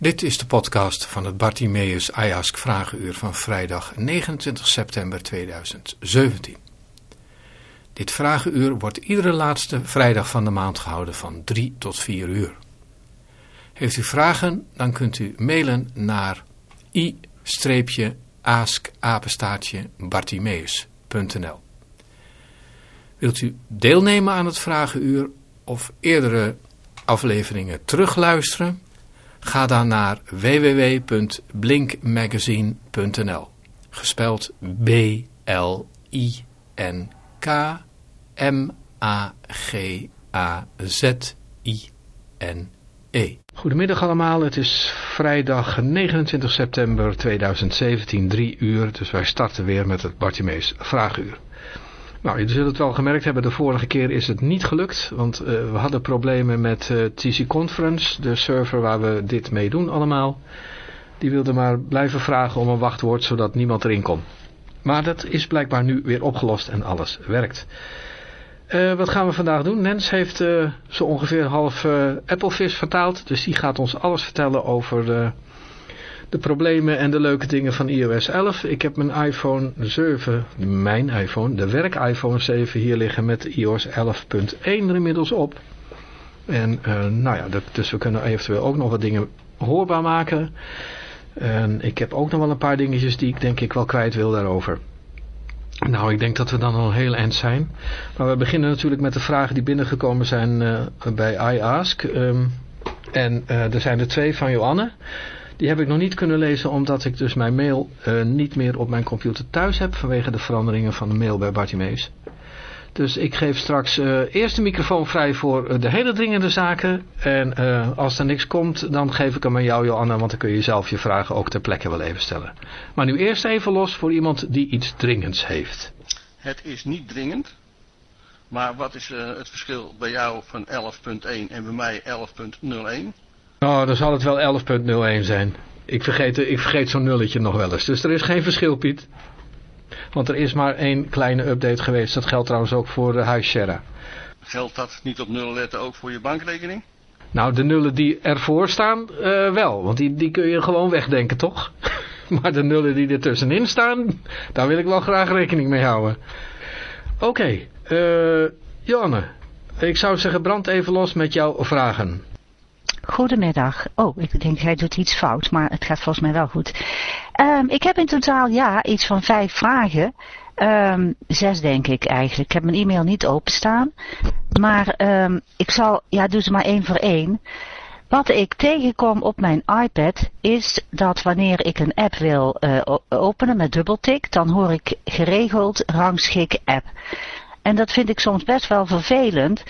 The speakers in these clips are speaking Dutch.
Dit is de podcast van het Bartimeus Ajask Vragenuur van vrijdag 29 september 2017. Dit vragenuur wordt iedere laatste vrijdag van de maand gehouden van 3 tot 4 uur. Heeft u vragen, dan kunt u mailen naar i-ask-bartimeus.nl Wilt u deelnemen aan het vragenuur of eerdere afleveringen terugluisteren? Ga dan naar www.blinkmagazine.nl Gespeld B-L-I-N-K-M-A-G-A-Z-I-N-E Goedemiddag allemaal, het is vrijdag 29 september 2017, 3 uur, dus wij starten weer met het Bartimees Vraaguur. Nou, je zult het wel gemerkt hebben, de vorige keer is het niet gelukt, want uh, we hadden problemen met uh, TC Conference, de server waar we dit mee doen allemaal. Die wilde maar blijven vragen om een wachtwoord, zodat niemand erin kon. Maar dat is blijkbaar nu weer opgelost en alles werkt. Uh, wat gaan we vandaag doen? Nens heeft zo ongeveer half Applefish vertaald, dus die gaat ons alles vertellen over de problemen en de leuke dingen van iOS 11. Ik heb mijn iPhone 7, mijn iPhone, de werk iPhone 7 hier liggen met iOS 11.1 er inmiddels op. En uh, nou ja, dus we kunnen eventueel ook nog wat dingen hoorbaar maken. En ik heb ook nog wel een paar dingetjes die ik denk ik wel kwijt wil daarover. Nou, ik denk dat we dan al heel eind zijn. Maar we beginnen natuurlijk met de vragen die binnengekomen zijn uh, bij iAsk. Um, en uh, er zijn er twee van Joanne. Die heb ik nog niet kunnen lezen omdat ik dus mijn mail uh, niet meer op mijn computer thuis heb vanwege de veranderingen van de mail bij Bartimeus. Dus ik geef straks uh, eerst de microfoon vrij voor uh, de hele dringende zaken. En als er niks komt, dan geef ik hem aan jou Joanna, want dan kun je zelf je vragen ook ter plekke wel even stellen. Maar nu eerst even los voor iemand die iets dringends heeft. Het is niet dringend. Maar wat is het verschil bij jou van 11.1 en bij mij 11.01? Oh, dan zal het wel 11.01 zijn. Ik vergeet, ik vergeet zo'n nulletje nog wel eens. Dus er is geen verschil, Piet. Want er is maar één kleine update geweest. Dat geldt trouwens ook voor de huisshare. Geldt dat niet op nullen letten ook voor je bankrekening? Nou, de nullen die ervoor staan, uh, wel. Want die, die kun je gewoon wegdenken, toch? maar de nullen die er tussenin staan, daar wil ik wel graag rekening mee houden. Oké, okay, uh, Johanne. Ik zou zeggen, brand even los met jouw vragen. Goedemiddag. Oh, ik denk hij doet iets fout, maar het gaat volgens mij wel goed. Um, ik heb in totaal, ja, iets van vijf vragen. Um, zes denk ik eigenlijk. Ik heb mijn e-mail niet openstaan. Maar um, ik zal, ja, doe ze maar één voor één. Wat ik tegenkom op mijn iPad is dat wanneer ik een app wil uh, openen met dubbeltik, dan hoor ik geregeld rangschik app. En dat vind ik soms best wel vervelend.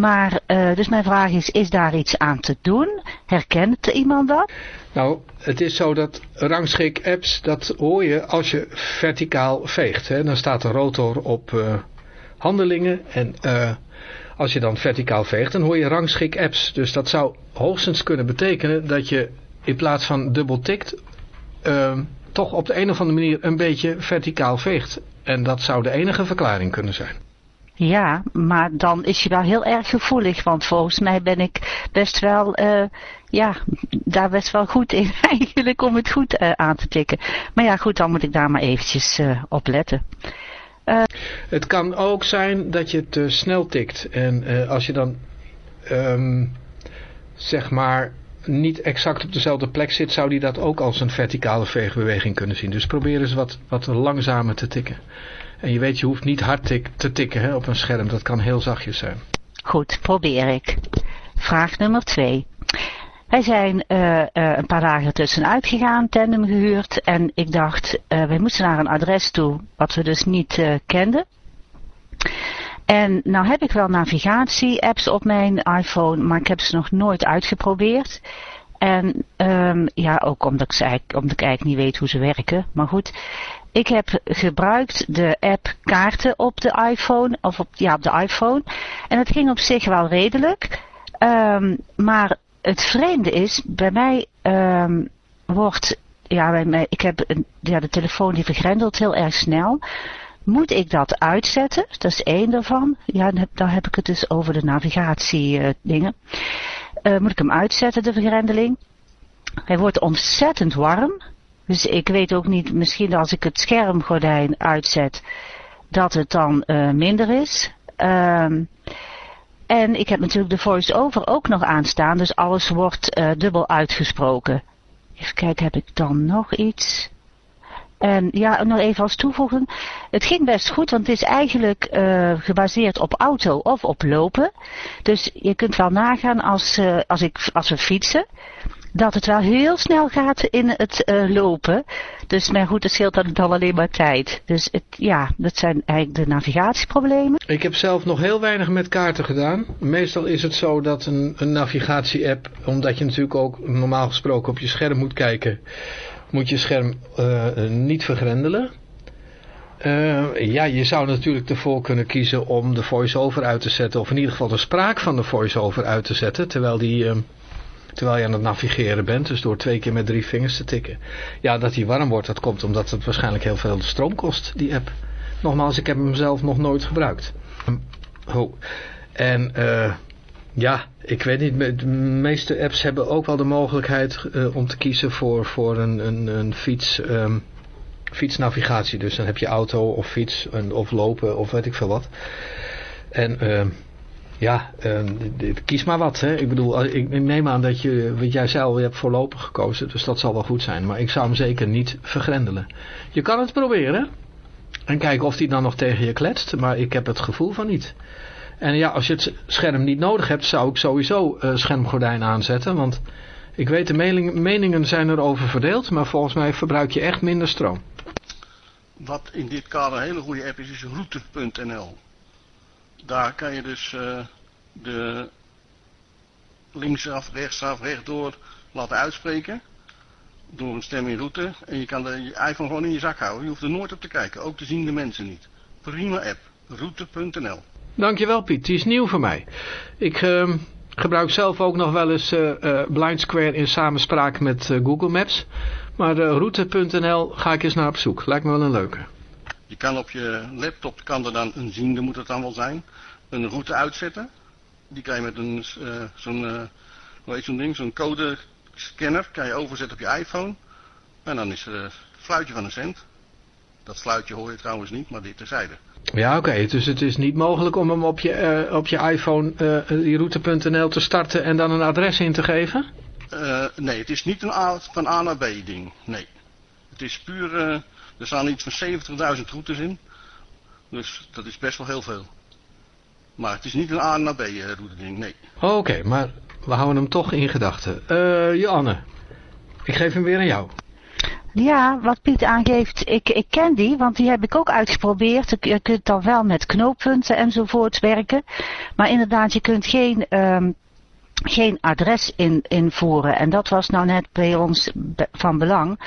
Maar, uh, dus mijn vraag is, is daar iets aan te doen? Herkent iemand dat? Nou, het is zo dat rangschik apps, dat hoor je als je verticaal veegt. Hè? Dan staat de rotor op uh, handelingen en uh, als je dan verticaal veegt, dan hoor je rangschik apps. Dus dat zou hoogstens kunnen betekenen dat je in plaats van dubbel tikt, toch op de een of andere manier een beetje verticaal veegt. En dat zou de enige verklaring kunnen zijn. Ja, maar dan is je wel heel erg gevoelig, want volgens mij ben ik best wel, uh, ja, daar best wel goed in eigenlijk om het goed uh, aan te tikken. Maar ja, goed, dan moet ik daar maar eventjes uh, op letten. het kan ook zijn dat je te snel tikt en als je dan, um, zeg maar, niet exact op dezelfde plek zit, zou die dat ook als een verticale veegbeweging kunnen zien. Dus probeer eens wat, wat langzamer te tikken. En je weet, je hoeft niet hard te tikken hè, op een scherm. Dat kan heel zachtjes zijn. Goed, probeer ik. Vraag nummer twee. Wij zijn uh, uh, een paar dagen tussenuit gegaan, tandem gehuurd. En ik dacht, uh, wij moesten naar een adres toe, wat we dus niet kenden. En nou heb ik wel navigatie-apps op mijn iPhone, maar ik heb ze nog nooit uitgeprobeerd. En um, ja, ook omdat ik, eigenlijk, omdat ik eigenlijk niet weet hoe ze werken. Maar goed, ik heb gebruikt de app kaarten op de iPhone, of op, ja, op de iPhone. En het ging op zich wel redelijk. Um, maar het vreemde is, bij mij um, wordt, ja, bij mij, ik heb een, ja, de telefoon die vergrendelt heel erg snel. Moet ik dat uitzetten? Dat is één daarvan. Ja, dan heb ik het dus over de navigatie uh, dingen. Uh, moet ik hem uitzetten, de vergrendeling? hij wordt ontzettend warm. Dus ik weet ook niet, misschien als ik het schermgordijn uitzet, dat het dan uh, minder is. Um, en ik heb natuurlijk de voice-over ook nog aanstaan, dus alles wordt uh, dubbel uitgesproken. Even kijken, heb ik dan nog iets? En ja, nog even als toevoegen. Het ging best goed, want het is eigenlijk uh, gebaseerd op auto of op lopen. Dus je kunt wel nagaan als, als, ik, als we fietsen dat het wel heel snel gaat in het uh, lopen. Dus maar goed, het scheelt dan, dan alleen maar tijd. Dus het, ja, dat zijn eigenlijk de navigatieproblemen. Ik heb zelf nog heel weinig met kaarten gedaan. Meestal is het zo dat een, een navigatie-app, omdat je natuurlijk ook normaal gesproken op je scherm moet kijken, moet je scherm uh, niet vergrendelen. Uh, ja, je zou natuurlijk ervoor kunnen kiezen om de voice-over uit te zetten, of in ieder geval de spraak van de voice-over uit te zetten, terwijl die... Terwijl je aan het navigeren bent. Dus door twee keer met drie vingers te tikken. Ja, dat hij warm wordt, dat komt omdat het waarschijnlijk heel veel stroom kost, die app. Nogmaals, ik heb hem zelf nog nooit gebruikt. Oh. En uh, ja, ik weet niet, de meeste apps hebben ook wel de mogelijkheid uh, om te kiezen voor, voor een, een, een fiets, um, fietsnavigatie. Dus dan heb je auto of fiets of lopen of weet ik veel wat. En... Uh, ja, uh, kies maar wat. Hè. Ik bedoel, ik neem aan dat je, wat jij al, je hebt voorlopig gekozen. Dus dat zal wel goed zijn. Maar ik zou hem zeker niet vergrendelen. Je kan het proberen. En kijken of hij dan nog tegen je kletst. Maar ik heb het gevoel van niet. En ja, als je het scherm niet nodig hebt, zou ik sowieso uh, schermgordijn aanzetten. Want ik weet, de meningen zijn erover verdeeld. Maar volgens mij verbruik je echt minder stroom. Wat in dit kader een hele goede app is, is route.nl. Daar kan je dus uh, de linksaf, rechtsaf, rechtdoor laten uitspreken. Door een stem in route. En je kan de, je iPhone gewoon in je zak houden. Je hoeft er nooit op te kijken. Ook de ziende mensen niet. Prima app. Route.nl Dankjewel Piet. Die is nieuw voor mij. Ik uh, gebruik zelf ook nog wel eens uh, Blind Square in samenspraak met Google Maps. Maar route.nl ga ik eens naar op zoek. Lijkt me wel een leuke. Je kan op je laptop, kan er dan een ziende moet het dan wel zijn, een route uitzetten. Die kan je met een, uh, zo'n, uh, hoe heet zo'n ding, zo'n codescanner, kan je overzetten op je iPhone. En dan is er een fluitje van een cent. Dat fluitje hoor je trouwens niet, maar dit terzijde. Ja, oké. Okay. Dus het is niet mogelijk om hem op je, uh, op je iPhone, die route.nl te starten en dan een adres in te geven? nee, het is niet een A, van A naar B ding. Nee. Het is puur... Er staan iets van 70.000 routes in. Dus dat is best wel heel veel. Maar het is niet een A naar B eh, route ding, nee. Oké, okay, maar we houden hem toch in gedachten. Uh, Joanne, ik geef hem weer aan jou. Ja, wat Piet aangeeft, ik, ik ken die, want die heb ik ook uitgeprobeerd. Je kunt dan wel met knooppunten enzovoort werken. Maar inderdaad, je kunt geen, um, geen adres in, invoeren. En dat was nou net bij ons van belang.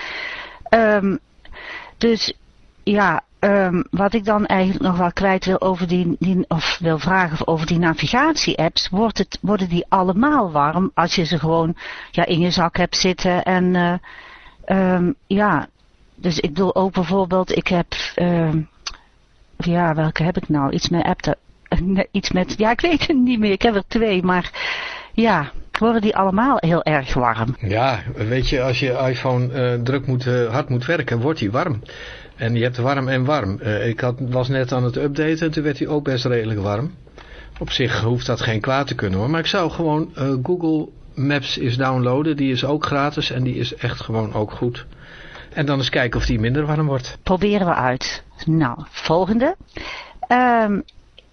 Um, dus ja, um, wat ik dan eigenlijk nog wel kwijt wil over die, die of wil vragen over die navigatie-apps, wordt het, worden die allemaal warm als je ze gewoon ja, in je zak hebt zitten en uh, ja, dus ik bedoel ook bijvoorbeeld, ik heb, um, ja, welke heb ik nou? Iets met app, iets met, ja, ik weet het niet meer, ik heb er twee, maar ja, worden die allemaal heel erg warm. Ja, weet je, als je iPhone uh, druk moet, uh, hard moet werken, wordt hij warm. En je hebt warm en warm. Uh, ik had, was net aan het updaten en toen werd hij ook best redelijk warm. Op zich hoeft dat geen kwaad te kunnen hoor. Maar ik zou gewoon Google Maps is downloaden. Die is ook gratis en die is echt gewoon ook goed. En dan eens kijken of die minder warm wordt. Proberen we uit. Nou, volgende. Um,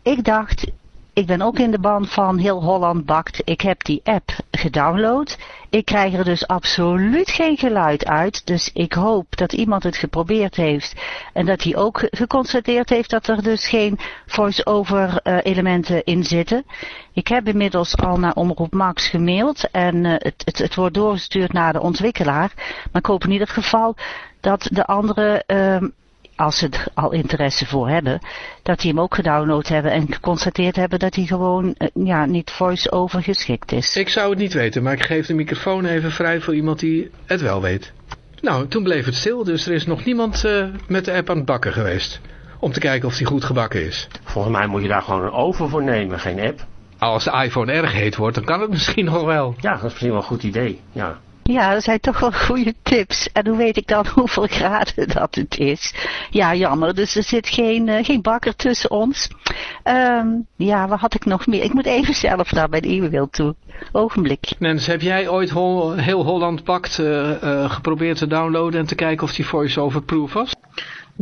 ik dacht, ik ben ook in de band van Heel Holland Bakt. Ik heb die app gedownload. Ik krijg er dus absoluut geen geluid uit. Dus ik hoop dat iemand het geprobeerd heeft. En dat hij ook geconstateerd heeft dat er dus geen voice-over uh, elementen in zitten. Ik heb inmiddels al naar Omroep Max gemaild. En uh, het, het, wordt doorgestuurd naar de ontwikkelaar. Maar ik hoop in ieder geval dat de andere uh, als ze er al interesse voor hebben, dat die hem ook gedownload hebben en geconstateerd hebben dat hij gewoon uh, ja, niet voice-over geschikt is. Ik zou het niet weten, maar ik geef de microfoon even vrij voor iemand die het wel weet. Nou, toen bleef het stil, dus er is nog niemand uh, met de app aan het bakken geweest. Om te kijken of die goed gebakken is. Volgens mij moet je daar gewoon een oven voor nemen, geen app. Als de iPhone erg heet wordt, dan kan het misschien nog wel. Ja, dat is misschien wel een goed idee, ja. Ja, dat zijn toch wel goede tips. En hoe weet ik dan hoeveel graden dat het is? Ja, jammer. Dus er zit geen, uh, geen bakker tussen ons. Um, ja, wat had ik nog meer? Ik moet even zelf naar mijn e-mail toe. Ogenblik. Nens, heb jij ooit heel Holland Pakt uh, uh, geprobeerd te downloaden en te kijken of die voice-over proof was?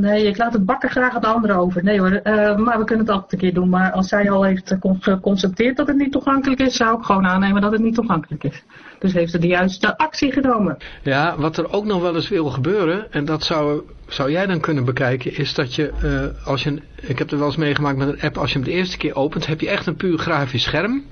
Nee, ik laat het bakker graag aan de anderen over. Nee hoor, uh, maar we kunnen het altijd een keer doen. Maar als zij al heeft geconstateerd dat het niet toegankelijk is, zou ik gewoon aannemen dat het niet toegankelijk is. Dus heeft ze de juiste actie genomen. Ja, wat er ook nog wel eens wil gebeuren, en dat zou, zou jij dan kunnen bekijken, is dat je, uh, als je, ik heb er wel eens meegemaakt met een app, als je hem de eerste keer opent, heb je echt een puur grafisch scherm.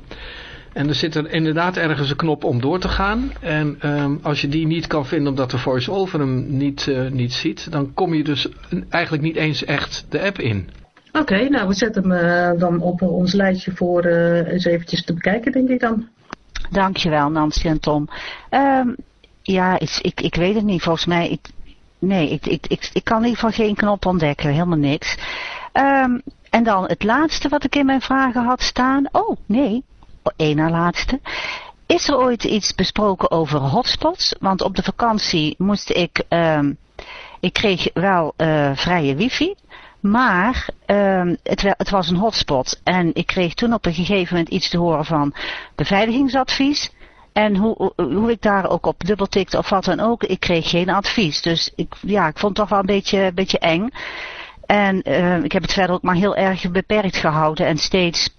En er zit er inderdaad ergens een knop om door te gaan. En um, als je die niet kan vinden omdat de voice-over hem niet, uh, niet ziet, dan kom je dus eigenlijk niet eens echt de app in. Oké, okay, nou we zetten hem uh, dan op ons lijstje voor uh, eens eventjes te bekijken, denk ik dan. Dankjewel Nancy en Tom. Um, ja, ik, ik, ik weet het niet. Volgens mij, ik, nee, ik, ik, ik, ik kan in ieder geval geen knop ontdekken. Helemaal niks. Um, en dan het laatste wat ik in mijn vragen had staan. Oh, nee, één na laatste. Is er ooit iets besproken over hotspots? Want op de vakantie moest ik, um, ik kreeg wel uh, vrije wifi, maar um, het, het, was een hotspot. En ik kreeg toen op een gegeven moment iets te horen van beveiligingsadvies. En hoe, hoe ik daar ook op dubbeltikte of wat dan ook, ik kreeg geen advies. Dus ik, ja, ik vond het toch wel een beetje, beetje eng. En uh, ik heb het verder ook maar heel erg beperkt gehouden en steeds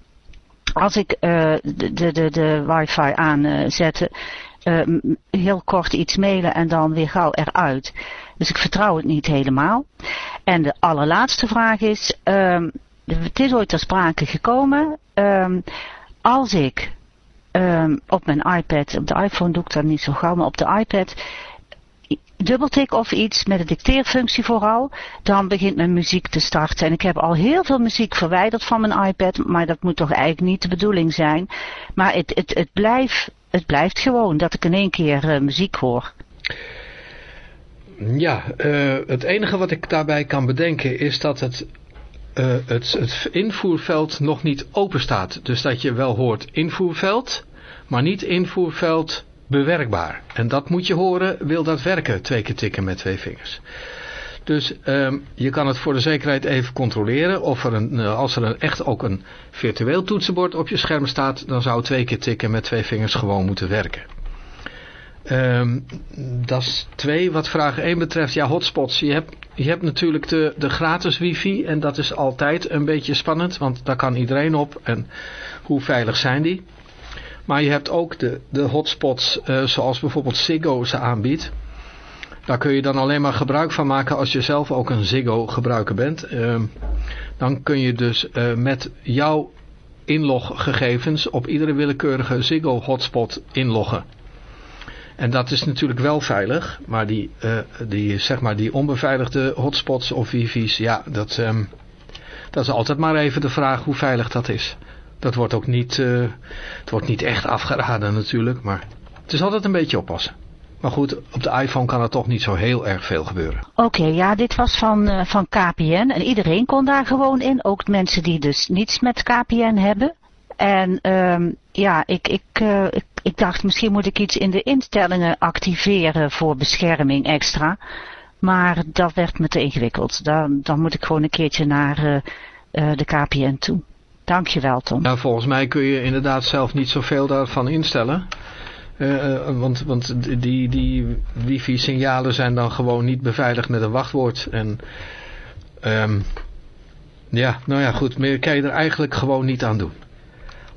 als ik uh, de, de, de, wifi aanzette, uh, heel kort iets mailen en dan weer gauw eruit. Dus ik vertrouw het niet helemaal. En de allerlaatste vraag is, um, het is ooit ter sprake gekomen, um, als ik um, op mijn iPad, op de iPhone doe ik dat niet zo gauw, maar op de iPad dubbeltik of iets met de dicteerfunctie vooral, dan begint mijn muziek te starten. En ik heb al heel veel muziek verwijderd van mijn iPad, maar dat moet toch eigenlijk niet de bedoeling zijn. Maar het, het, het, blijft, het blijft gewoon dat ik in één keer uh, muziek hoor. Ja, uh, het enige wat ik daarbij kan bedenken is dat het, uh, het, het invoerveld nog niet open staat. Dus dat je wel hoort invoerveld, maar niet invoerveld bewerkbaar. En dat moet je horen, wil dat werken, twee keer tikken met twee vingers. Dus um, je kan het voor de zekerheid even controleren. Of er een, uh, als er een, echt ook een virtueel toetsenbord op je scherm staat, dan zou twee keer tikken met twee vingers gewoon moeten werken. Um, dat is twee. Wat vraag 1 betreft, ja, hotspots. Je hebt, je hebt natuurlijk de, de gratis wifi en dat is altijd een beetje spannend, want daar kan iedereen op. En hoe veilig zijn die? Maar je hebt ook de, de hotspots uh, zoals bijvoorbeeld Ziggo ze aanbiedt. Daar kun je dan alleen maar gebruik van maken als je zelf ook een Ziggo gebruiker bent. Uh, dan kun je dus uh, met jouw inloggegevens op iedere willekeurige Ziggo hotspot inloggen. En dat is natuurlijk wel veilig, maar die, uh, die, zeg maar die onbeveiligde hotspots of wifi's, ja, dat, um, dat is altijd maar even de vraag hoe veilig dat is. Dat wordt ook niet, uh, het wordt niet echt afgeraden natuurlijk, maar het is altijd een beetje oppassen. Maar goed, op de iPhone kan er toch niet zo heel erg veel gebeuren. Oké, ja, dit was van, uh, van KPN en iedereen kon daar gewoon in. Ook mensen die dus niets met KPN hebben. En um, ja, ik, ik, uh, ik, ik dacht misschien moet ik iets in de instellingen activeren voor bescherming extra. Maar dat werd me te ingewikkeld. Dan, dan moet ik gewoon een keertje naar de KPN toe. Dankjewel Tom. Nou, volgens mij kun je inderdaad zelf niet zoveel daarvan instellen. Uh, want, want die, die wifi signalen zijn dan gewoon niet beveiligd met een wachtwoord. En um, ja, nou ja goed, meer kan je er eigenlijk gewoon niet aan doen.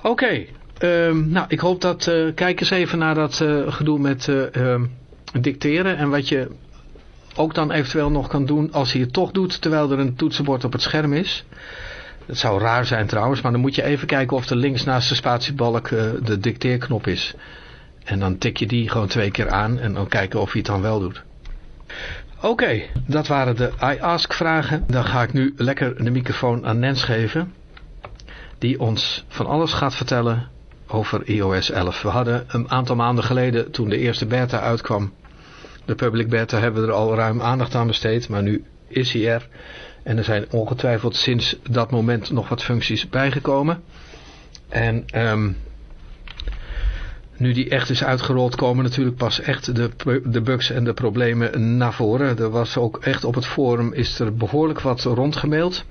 Oké, um, nou ik hoop dat, uh, kijk eens even naar dat gedoe met um, dicteren. En wat je ook dan eventueel nog kan doen als je het toch doet terwijl er een toetsenbord op het scherm is. Het zou raar zijn trouwens, maar dan moet je even kijken of er links naast de spatiebalk uh, de dicteerknop is. En dan tik je die gewoon twee keer aan en dan kijken of hij het dan wel doet. Oké, dat waren de I-Ask vragen. Dan ga ik nu lekker de microfoon aan Nens geven. Die ons van alles gaat vertellen over iOS 11. We hadden een aantal maanden geleden toen de eerste beta uitkwam. De public beta hebben we er al ruim aandacht aan besteed, maar nu is hij er. En er zijn ongetwijfeld sinds dat moment nog wat functies bijgekomen. En um, nu die echt is uitgerold, komen natuurlijk pas echt de, de bugs en de problemen naar voren. Er was ook echt op het forum is er behoorlijk wat rondgemaild.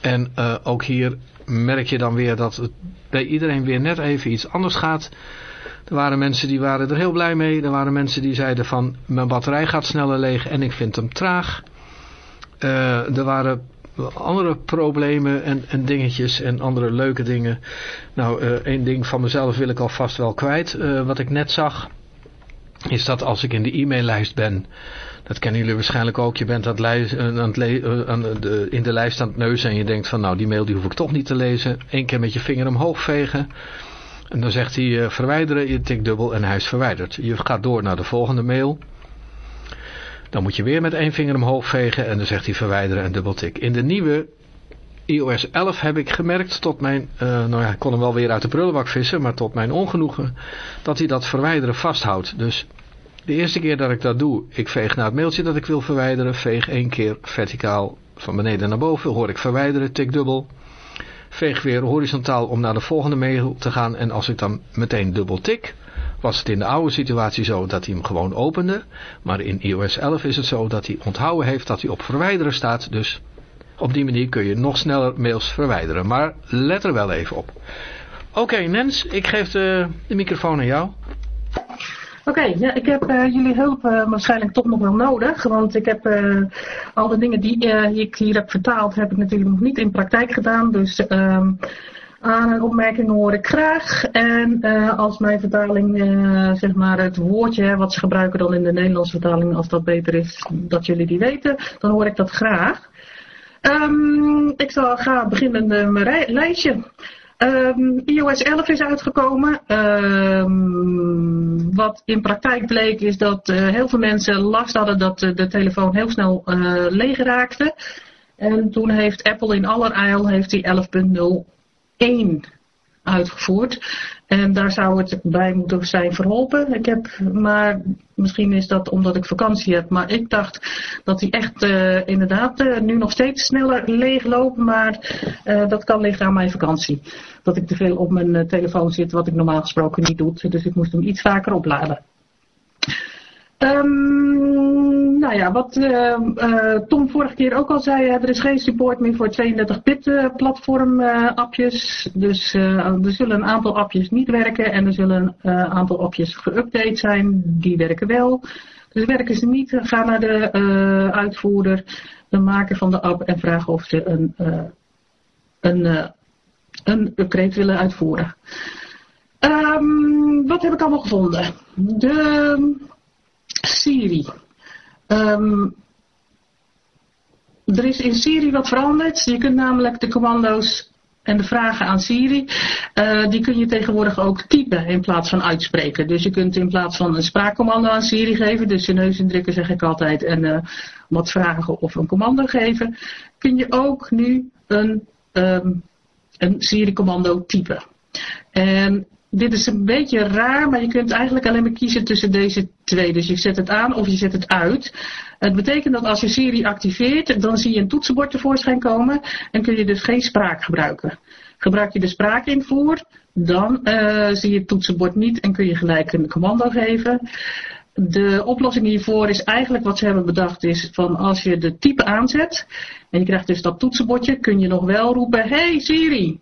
En uh, ook hier merk je dan weer dat het bij iedereen weer net even iets anders gaat. Er waren mensen die waren er heel blij mee. Er waren mensen die zeiden van mijn batterij gaat sneller leeg en ik vind hem traag. Uh, er waren andere problemen en, en dingetjes en andere leuke dingen. Nou, uh, één ding van mezelf wil ik alvast wel kwijt. Uh, wat ik net zag, is dat als ik in de e-maillijst ben... Dat kennen jullie waarschijnlijk ook. Je bent aan het aan het in de lijst aan het neuzen en je denkt van nou die mail die hoef ik toch niet te lezen. Eén keer met je vinger omhoog vegen. En dan zegt hij verwijderen, je tikt dubbel en hij is verwijderd. Je gaat door naar de volgende mail. Dan moet je weer met één vinger omhoog vegen en dan zegt hij verwijderen en dubbeltik. In de nieuwe iOS 11 heb ik gemerkt tot mijn, uh, nou ja, ik kon hem wel weer uit de prullenbak vissen, maar tot mijn ongenoegen, dat hij dat verwijderen vasthoudt. Dus de eerste keer dat ik dat doe, ik veeg naar het mailtje dat ik wil verwijderen, veeg één keer verticaal van beneden naar boven, hoor ik verwijderen, tik dubbel. Veeg weer horizontaal om naar de volgende mail te gaan en als ik dan meteen dubbel tik, was het in de oude situatie zo dat hij hem gewoon opende. Maar in iOS 11 is het zo dat hij onthouden heeft dat hij op verwijderen staat. Dus op die manier kun je nog sneller mails verwijderen. Maar let er wel even op. Oké Nens, ik geef de, de microfoon aan jou. Oké, ja, ik heb uh, jullie hulp uh, waarschijnlijk toch nog wel nodig. Want ik heb uh, al de dingen die ik hier heb vertaald, heb ik natuurlijk nog niet in praktijk gedaan. Dus um, aan en opmerkingen hoor ik graag. En uh, als mijn vertaling, uh, zeg maar het woordje wat ze gebruiken dan in de Nederlandse vertaling, als dat beter is, dat jullie die weten, dan hoor ik dat graag. Um, ik zal gaan beginnen met mijn lijstje. Um, iOS 11 is uitgekomen. Um, wat in praktijk bleek is dat uh, heel veel mensen last hadden dat de telefoon heel snel leeg raakte. En toen heeft Apple in allerijl heeft die 11.0 1 uitgevoerd. En daar zou het bij moeten zijn verholpen. Ik heb, maar misschien is dat omdat ik vakantie heb. Maar ik dacht dat die echt uh, inderdaad uh, nu nog steeds sneller leeglopen. Maar uh, dat kan liggen aan mijn vakantie. Dat ik te veel op mijn telefoon zit, wat ik normaal gesproken niet doe. Dus ik moest hem iets vaker opladen. Um, nou ja, wat uh, uh, Tom vorige keer ook al zei, er is geen support meer voor 32-bit uh, platform appjes. Dus er zullen een aantal appjes niet werken en er zullen een aantal appjes geüpdate zijn. Die werken wel. Dus werken ze niet, ga naar de uitvoerder, de maker van de app en vraag of ze een, een, een upgrade willen uitvoeren. Um, wat heb ik allemaal gevonden? De Siri. Um, er is in Siri wat veranderd. Je kunt namelijk de commando's en de vragen aan Siri, uh, die kun je tegenwoordig ook typen in plaats van uitspreken. Dus je kunt in plaats van een spraakcommando aan Siri geven, dus je neus indrukken zeg ik altijd, en uh, wat vragen of een commando geven, kun je ook nu een, een Siri-commando typen. En dit is een beetje raar, maar je kunt eigenlijk alleen maar kiezen tussen deze twee. Dus je zet het aan of je zet het uit. Het betekent dat als je Siri activeert, dan zie je een toetsenbord tevoorschijn komen en kun je dus geen spraak gebruiken. Gebruik je de spraakinvoer, dan uh, zie je het toetsenbord niet en kun je gelijk een commando geven. De oplossing hiervoor is eigenlijk wat ze hebben bedacht is van als je de type aanzet en je krijgt dus dat toetsenbordje, kun je nog wel roepen, hey Siri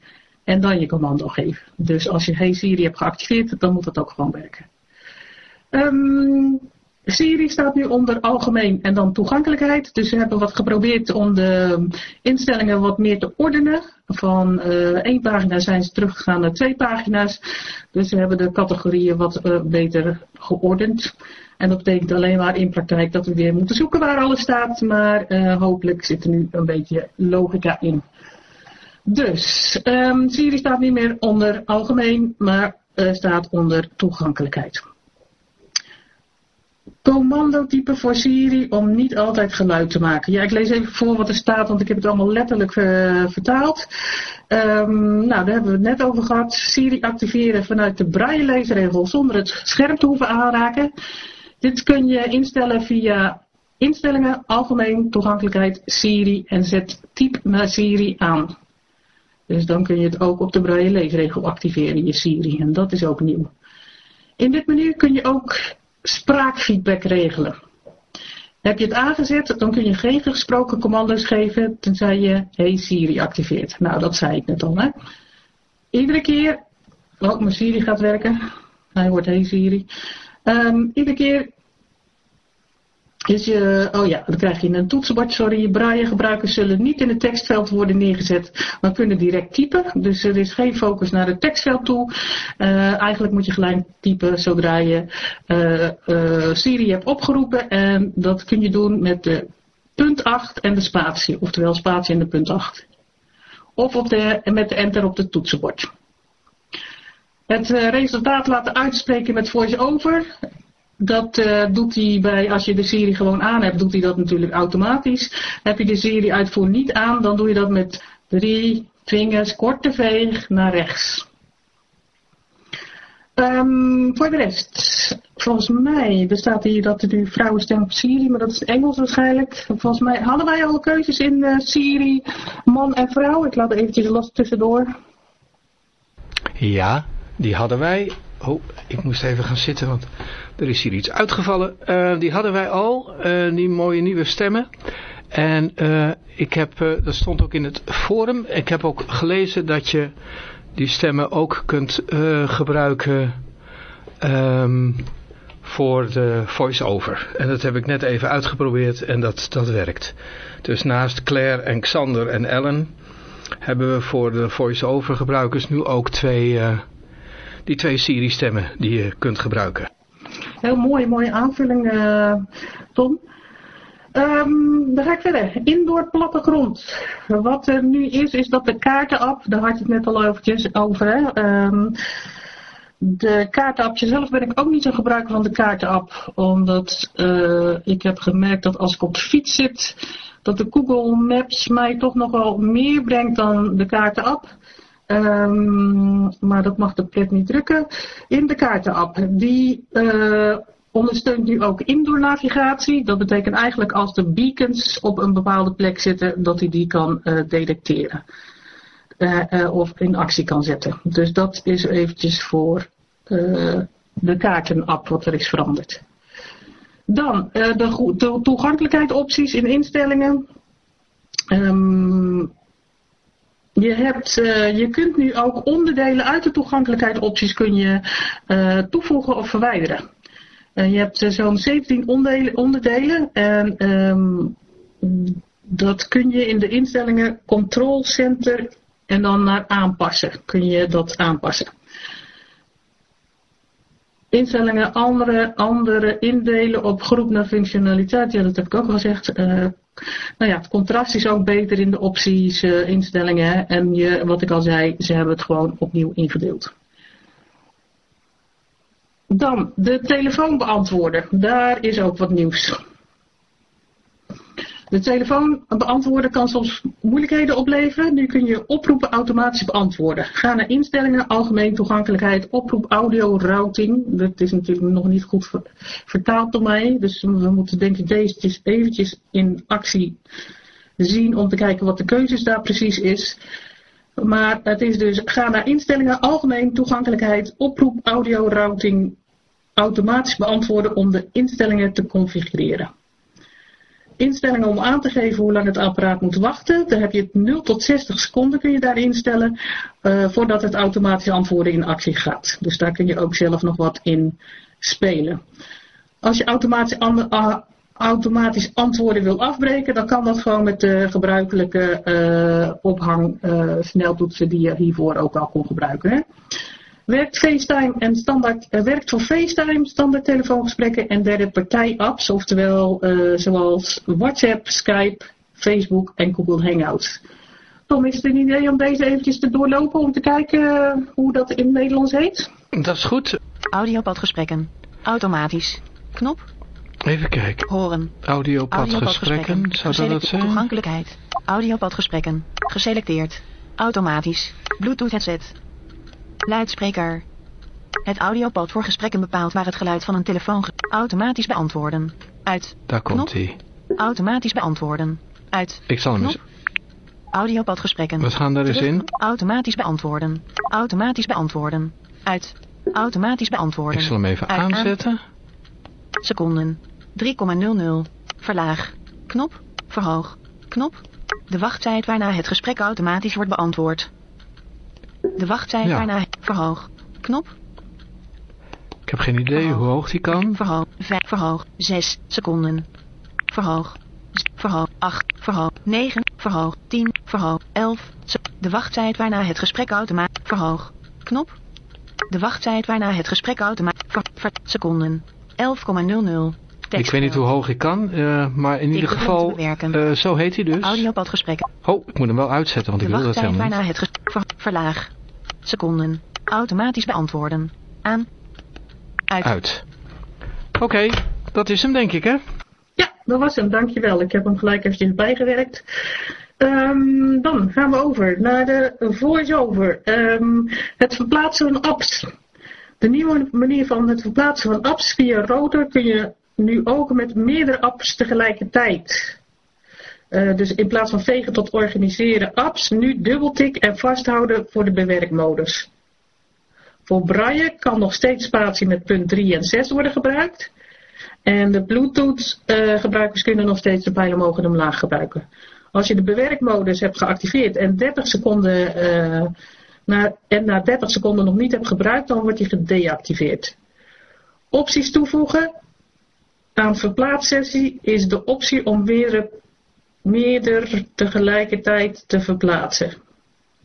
en dan je commando geven. Dus als je Hey Siri hebt geactiveerd, dan moet dat ook gewoon werken. Um, Siri staat nu onder algemeen en dan toegankelijkheid. Dus we hebben wat geprobeerd om de instellingen wat meer te ordenen. Van uh, één pagina zijn ze teruggegaan naar twee pagina's. Dus we hebben de categorieën wat uh, beter geordend. En dat betekent alleen maar in praktijk dat we weer moeten zoeken waar alles staat. Maar uh, hopelijk zit er nu een beetje logica in. Dus, um, Siri staat niet meer onder algemeen, maar staat onder toegankelijkheid. Commandotype voor Siri om niet altijd geluid te maken. Ja, ik lees even voor wat er staat, want ik heb het allemaal letterlijk uh, vertaald. Um, nou, daar hebben we het net over gehad. Siri activeren vanuit de braille leesregel zonder het scherm te hoeven aanraken. Dit kun je instellen via instellingen, algemeen, toegankelijkheid, Siri en zet type naar Siri aan. Dus dan kun je het ook op de braille leesregel activeren, je Siri. En dat is ook nieuw. In dit menu kun je ook spraakfeedback regelen. Heb je het aangezet, dan kun je geen gesproken commando's geven tenzij je Hey Siri activeert. Nou, dat zei ik net al. Hè? Iedere keer, oh, mijn Siri gaat werken. Hij wordt Hey Siri. Um, iedere keer is je, oh ja, dan krijg je een toetsenbord, sorry. Braille-gebruikers zullen niet in het tekstveld worden neergezet, maar kunnen direct typen. Dus er is geen focus naar het tekstveld toe. Uh, eigenlijk moet je gelijk typen zodra je uh, Siri hebt opgeroepen. En dat kun je doen met de punt 8 en de spatie, oftewel spatie en de punt 8. Of op de, met de enter op het toetsenbord. Het resultaat laten uitspreken met voice-over. Dat uh, doet hij bij, als je de serie gewoon aan hebt, doet hij dat natuurlijk automatisch. Heb je de serie uitvoer niet aan, dan doe je dat met drie vingers korte veeg naar rechts. Um, voor de rest, volgens mij bestaat hier dat er nu vrouwenstem op Siri, maar dat is Engels waarschijnlijk. Volgens mij hadden wij alle keuzes in uh, Siri, man en vrouw. Ik laat eventjes los tussendoor. Ja, die hadden wij. Oh, ik moest even gaan zitten, want er is hier iets uitgevallen. Uh, die hadden wij al, uh, die mooie nieuwe stemmen. En uh, ik heb, dat stond ook in het forum, ik heb ook gelezen dat je die stemmen ook kunt gebruiken um, voor de voice-over. En dat heb ik net even uitgeprobeerd en dat, dat werkt. Dus naast Claire en Xander en Ellen hebben we voor de voice-over gebruikers nu ook twee, die twee Siri-stemmen die je kunt gebruiken. Heel mooi, mooie aanvulling, uh, Tom. Um, dan ga ik verder. Indoor plattegrond. Wat er nu is, is dat de kaartenapp, daar had je het net al eventjes over. Hè? Um, de kaartenapp zelf ben ik ook niet zo gebruiker van de kaartenapp. Omdat uh, ik heb gemerkt dat als ik op de fiets zit, dat de Google Maps mij toch nog wel meer brengt dan de kaartenapp. Um, maar dat mag de pret niet drukken. In de kaartenapp. Die uh, ondersteunt nu ook indoor navigatie. Dat betekent eigenlijk als de beacons op een bepaalde plek zitten, dat hij die kan uh, detecteren. Uh, of in actie kan zetten. Dus dat is eventjes voor de kaartenapp wat er is veranderd. Dan de, de toegankelijkheid opties in instellingen. Um, je, hebt, uh, je kunt nu ook onderdelen uit de toegankelijkheid opties kun je uh, toevoegen of verwijderen. Uh, je hebt zo'n 17 onderdelen, onderdelen en um, dat kun je in de instellingen Control Center en dan naar aanpassen. Kun je dat aanpassen. Instellingen andere, andere indelen op groep naar functionaliteit. Ja, dat heb ik ook al gezegd. Nou ja, het contrast is ook beter in de opties, uh, instellingen. En je, wat ik al zei, ze hebben het gewoon opnieuw ingedeeld. Dan de telefoon beantwoorden. Daar is ook wat nieuws. De telefoon beantwoorden kan soms moeilijkheden opleveren. Nu kun je oproepen automatisch beantwoorden. Ga naar instellingen, algemeen toegankelijkheid, oproep audio routing. Dat is natuurlijk nog niet goed vertaald door mij. Dus we moeten denk ik deze eventjes in actie zien om te kijken wat de keuzes daar precies is. Maar het is dus, ga naar instellingen, algemeen toegankelijkheid, oproep audio routing, automatisch beantwoorden om de instellingen te configureren instellingen om aan te geven hoe lang het apparaat moet wachten. Dan heb je het 0 tot 60 seconden kun je daar instellen uh, voordat het automatisch antwoorden in actie gaat. Dus daar kun je ook zelf nog wat in spelen. Als je automatisch, automatisch antwoorden wil afbreken, dan kan dat gewoon met de gebruikelijke uh, ophang sneltoetsen die je hiervoor ook al kon gebruiken. Hè? Werkt FaceTime en standaard, uh, werkt voor FaceTime, standaard telefoongesprekken en derde partij apps, oftewel uh, zoals WhatsApp, Skype, Facebook en Google Hangouts. Tom, is het een idee om deze eventjes te doorlopen om te kijken uh, hoe dat in het Nederlands heet? Dat is goed. Audiopadgesprekken. Automatisch. Knop. Even kijken. Horen. Audiopadgesprekken. Zou dat het zijn? Toegankelijkheid. Audiopadgesprekken. Geselecteerd. Automatisch. Bluetooth headset. Luidspreker. Het audiopad voor gesprekken bepaalt waar het geluid van een telefoon... Automatisch beantwoorden. Uit. Daar komt hij. Automatisch beantwoorden. Uit. Ik zal hem eens... Audiopad gesprekken. We gaan daar eens in. Automatisch beantwoorden. Automatisch beantwoorden. Uit. Automatisch beantwoorden. Ik zal hem even Uit- aan- aanzetten. Seconden. 3,00. Verlaag. Knop. Verhoog. Knop. De wachttijd waarna het gesprek automatisch wordt beantwoord. De wachttijd Ja. waarna... Verhoog. Knop. Ik heb geen idee hoe hoog die kan. Verhoog. 5. Verhoog. 6 seconden. Verhoog. Verhoog. 8. Verhoog. 9. Verhoog. 10. Verhoog. 11. Se- De wachttijd waarna het gesprek automatisch... Verhoog. Knop. De wachttijd waarna het gesprek automatisch... Ver, ver- seconden. 11,00. Ik weet niet hoe hoog ik kan, eh, maar in Ik ieder geval, eh, zo heet hij dus. Audiopodgesprekken. Oh, ik moet hem wel uitzetten, want De ik wil dat wachttijd helemaal waarna niet. het ges- ver- verlaag. Seconden. Automatisch beantwoorden. Aan. Uit. Uit. Oké, dat is hem denk ik hè? Ja, dat was hem. Dankjewel. Ik heb hem gelijk eventjes bijgewerkt. Ehm, dan gaan we over naar de voice-over. Ehm, het verplaatsen van apps. De nieuwe manier van het verplaatsen van apps via router kun je nu ook met meerdere apps tegelijkertijd. Eh, dus in plaats van vegen tot organiseren apps, nu dubbeltik en vasthouden voor de bewerkmodus. Voor braille kan nog steeds spatie met punt 3 en 6 worden gebruikt. En de Bluetooth eh, gebruikers kunnen nog steeds de pijlen omhoog omlaag gebruiken. Als je de bewerkmodus hebt geactiveerd en 30 seconden eh, na, en na 30 seconden nog niet hebt gebruikt, dan wordt die gedeactiveerd. Opties toevoegen. Aan verplaatssessie is de optie om weer meerder tegelijkertijd te verplaatsen.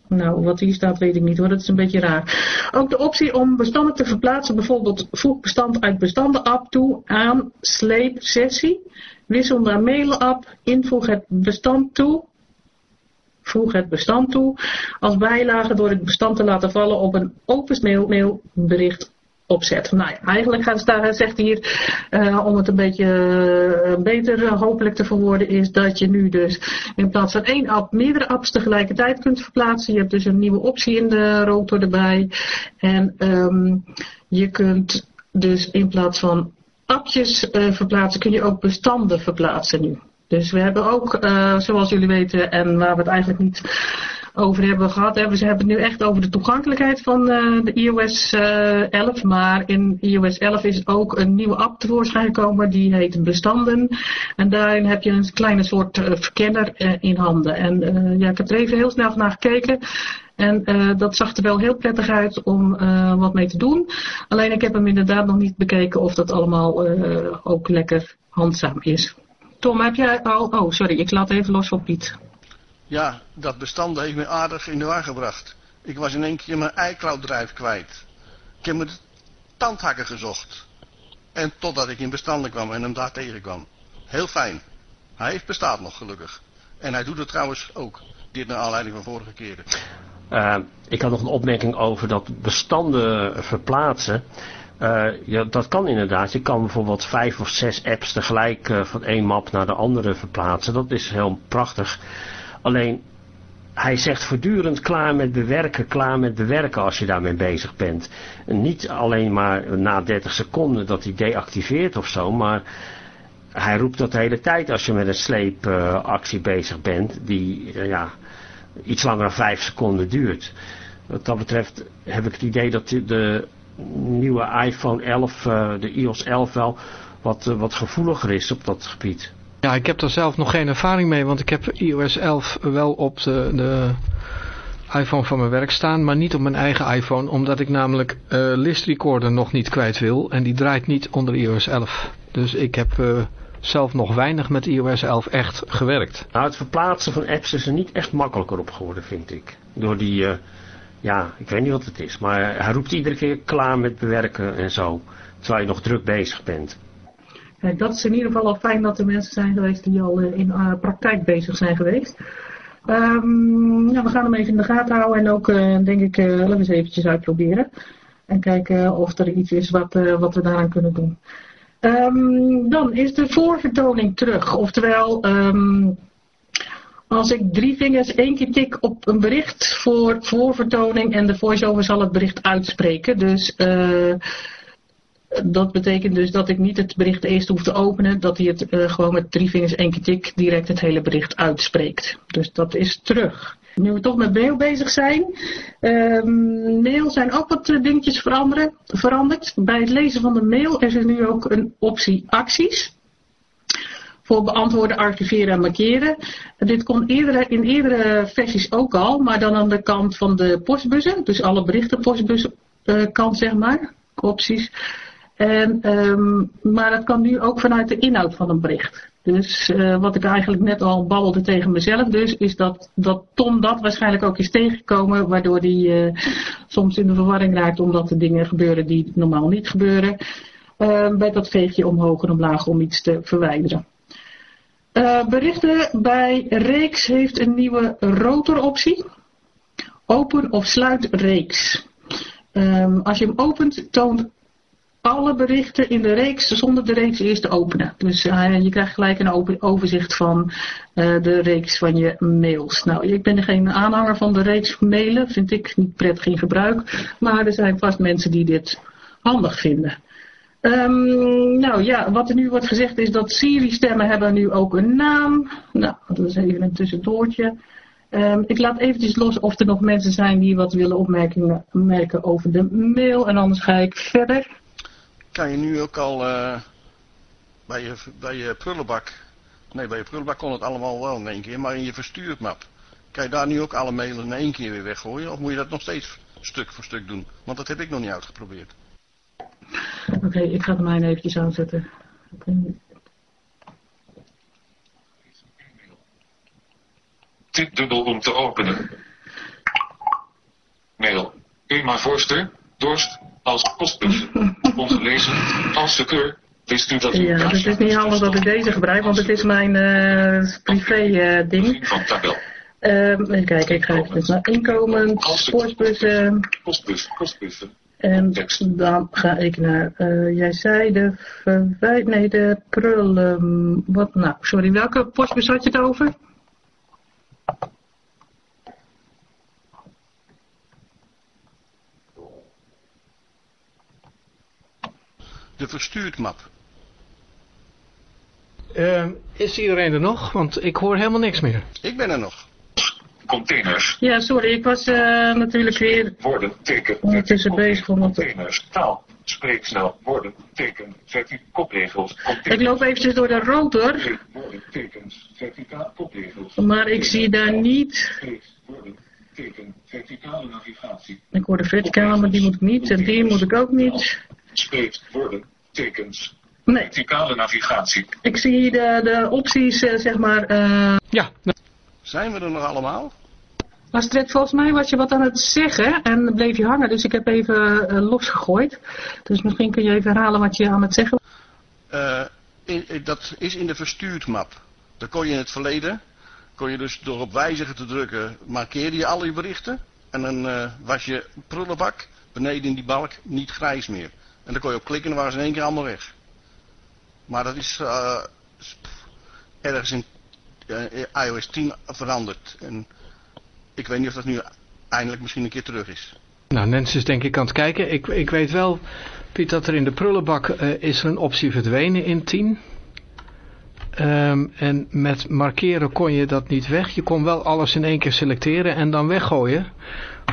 Nou, wat hier staat weet ik niet hoor, dat is een beetje raar. Ook de optie om bestanden te verplaatsen, bijvoorbeeld voeg bestand uit bestanden app toe aan sleep sessie. Wissel naar mailen app, invoeg het bestand toe. Voeg het bestand toe als bijlage door het bestand te laten vallen op een open mail mailbericht opzet. Nou ja, eigenlijk gaat het daar, zegt hier, eh, om het een beetje eh, beter eh, hopelijk te verwoorden, is dat je nu dus in plaats van één app meerdere apps tegelijkertijd kunt verplaatsen. Je hebt dus een nieuwe optie in de rotor erbij. En ehm, je kunt dus in plaats van appjes verplaatsen, kun je ook bestanden verplaatsen nu. Dus we hebben ook, zoals jullie weten, en waar we het eigenlijk niet over hebben gehad, ze hebben het nu echt over de toegankelijkheid van eh, de iOS eh, 11. Maar in iOS 11 is ook een nieuwe app tevoorschijn gekomen, die heet Bestanden. En daarin heb je een kleine soort eh, verkenner eh, in handen. En eh, ja, ik heb er even heel snel naar gekeken. En eh, dat zag er wel heel prettig uit om eh, wat mee te doen. Alleen ik heb hem inderdaad nog niet bekeken of dat allemaal eh, ook lekker handzaam is. Tom, heb jij al... Oh, sorry, ik laat even los op Piet. Ja, dat bestand heeft me aardig in de war gebracht. Ik was in één keer mijn iCloud drive kwijt. Ik heb met de tandhakker gezocht. En totdat ik in bestanden kwam en hem daar tegenkwam. Heel fijn. Hij heeft bestaat nog gelukkig. En hij doet het trouwens ook. Dit naar aanleiding van vorige keren. Eh, ik had nog een opmerking over dat bestanden verplaatsen. Eh, ja, dat kan inderdaad. Je kan bijvoorbeeld vijf of zes apps tegelijk eh, van één map naar de andere verplaatsen. Dat is heel prachtig. Alleen, hij zegt voortdurend klaar met bewerken, klaar met bewerken als je daarmee bezig bent. En niet alleen maar na 30 seconden dat hij deactiveert of zo, maar hij roept dat de hele tijd als je met een sleepactie bezig bent, die eh, ja, iets langer dan 5 seconden duurt. Wat dat betreft heb ik het idee dat de, de nieuwe iPhone 11, eh, de iOS 11 wel wat, eh, wat gevoeliger is op dat gebied. Ja, ik heb daar zelf nog geen ervaring mee, want ik heb iOS 11 wel op de, de iPhone van mijn werk staan, maar niet op mijn eigen iPhone, omdat ik namelijk eh List Recorder nog niet kwijt wil en die draait niet onder iOS 11. Dus ik heb eh, zelf nog weinig met iOS 11 echt gewerkt. Nou, het verplaatsen van apps is er niet echt makkelijker op geworden, vind ik. Door die, eh, ja, ik weet niet wat het is, maar hij roept iedere keer klaar met bewerken en zo. Terwijl je nog druk bezig bent. Kijk, dat is in ieder geval al fijn dat er mensen zijn geweest die al eh, in eh, praktijk bezig zijn geweest. Ehm, we gaan hem even in de gaten houden en ook, eh, denk ik, eh wel eens eventjes uitproberen. En kijken of er iets is wat, eh, wat we daaraan kunnen doen. Ehm, dan is de voorvertoning terug. Oftewel, ehm, als ik drie vingers één keer tik op een bericht voor voorvertoning en de voice-over zal het bericht uitspreken. Dus eh, dat betekent dus dat ik niet het bericht eerst hoef te openen, dat hij het eh, gewoon met drie vingers één keer tik direct het hele bericht uitspreekt. Dus dat is terug. Nu we toch met mail bezig zijn. Ehm, mail zijn ook wat eh, dingetjes veranderen, veranderd. Bij het lezen van de mail is er nu ook een optie acties. Voor beantwoorden, archiveren en markeren. Dit kon in eerdere versies ook al, maar dan aan de kant van de postbussen. Dus alle berichten postbus eh, kant zeg maar. Opties. Ehm, maar dat kan nu ook vanuit de inhoud van een bericht. Dus uh, wat ik eigenlijk net al babbelde tegen mezelf dus, is dat, dat Tom dat waarschijnlijk ook is tegengekomen, waardoor hij uh, soms in de verwarring raakt omdat er dingen gebeuren die normaal niet gebeuren. Uh, bij dat veegje omhoog en omlaag om iets te verwijderen. berichten bij reeks heeft een nieuwe rotoroptie. Open of sluit reeks. Um, als je hem opent, toont alle berichten in de reeks zonder de reeks eerst te openen. Dus uh, je krijgt gelijk een overzicht van uh, de reeks van je mails. Nou, ik ben geen aanhanger van de reeks mailen, vind ik niet prettig in gebruik. Maar er zijn vast mensen die dit handig vinden. Um, nou ja, wat er nu wordt gezegd is dat Siri-stemmen hebben nu ook een naam. Nou, dat is even een tussendoortje. Um, ik laat eventjes los of er nog mensen zijn die wat willen opmerkingen merken over de mail. En anders ga ik verder kan je nu ook al uh, bij, je, bij je prullenbak, nee bij je prullenbak kon het allemaal wel in één keer, maar in je verstuurmap, kan je daar nu ook alle mailen in één keer weer weggooien? Of moet je dat nog steeds stuk voor stuk doen? Want dat heb ik nog niet uitgeprobeerd. Oké, okay, ik ga de mijne eventjes aanzetten. Okay. Dubbel om te openen. Mail. Emma Forster, Dorst, als postbus. Ongelezen, als de keur. Wist u dat u Ja, het is niet handig dat ik deze gebruik, want het is mijn uh, privé uh, ding. Van tabel. Uh, even kijken, ik ga even naar inkomen, postbussen. Postbus, postbussen. En dan ga ik naar, uh, jij zei de verwijt, nee de prullen, wat nou, sorry, welke postbus had je het over? De verstuurd-map. Uh, is iedereen er nog? Want ik hoor helemaal niks meer. Ik ben er nog. Containers. Ja, sorry, ik was uh, natuurlijk weer woorden, teken, ondertussen bezig. Omdat... Containers, taal, spreek snel, woorden, teken, verticaal, kopregels. Ik loop eventjes door de rotor. Woorden, tekens, verticaal, kopregels. Maar ik zie daar niet... Woorden, teken, verticale navigatie. Ik hoor de verticale, maar die moet ik niet. En die moet ik ook niet spreekt woorden, tekens, nee. verticale navigatie. Ik zie de, de opties, uh, zeg maar... Uh... Ja. Zijn we er nog allemaal? Astrid, volgens mij was je wat aan het zeggen en bleef je hangen, dus ik heb even uh, losgegooid. Dus misschien kun je even herhalen wat je aan het zeggen in, Dat is in de verstuurd map. Dan kon je in het verleden, kon je dus door op wijzigen te drukken, markeerde je al je berichten. En dan was je prullenbak beneden in die balk niet grijs meer. En dan kon je op klikken en waren ze in één keer allemaal weg. Maar dat is uh, ergens in uh, iOS 10 veranderd. En ik weet niet of dat nu eindelijk misschien een keer terug is. Nou, Nens is denk ik aan het kijken. Ik, ik weet wel, Piet, dat er in de prullenbak uh, is er een optie verdwenen in 10. Um, en met markeren kon je dat niet weg. Je kon wel alles in één keer selecteren en dan weggooien.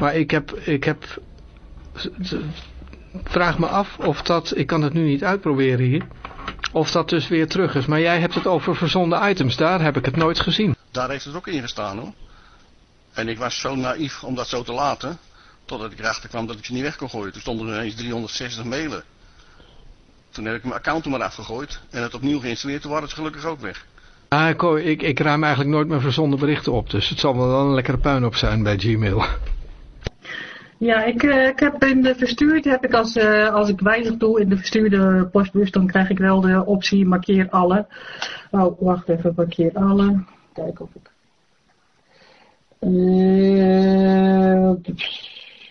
Maar ik heb, ik heb vraag me af of dat, ik kan het nu niet uitproberen hier, of dat dus weer terug is. Maar jij hebt het over verzonden items, daar heb ik het nooit gezien. Daar heeft het ook in gestaan hoor. En ik was zo naïef om dat zo te laten, totdat ik erachter kwam dat ik ze niet weg kon gooien. Toen stonden er ineens 360 mailen. Toen heb ik mijn account er maar afgegooid en het opnieuw geïnstalleerd, toen waren ze gelukkig ook weg. Ah, ik, ik, ik ruim eigenlijk nooit mijn verzonden berichten op, dus het zal wel een lekkere puin op zijn bij Gmail. Ja, ik, uh, ik heb in de verstuurde, heb ik als, uh, als ik wijzig doe in de verstuurde postbus, dan krijg ik wel de optie markeer alle. Oh, wacht even, markeer alle. Kijken of ik...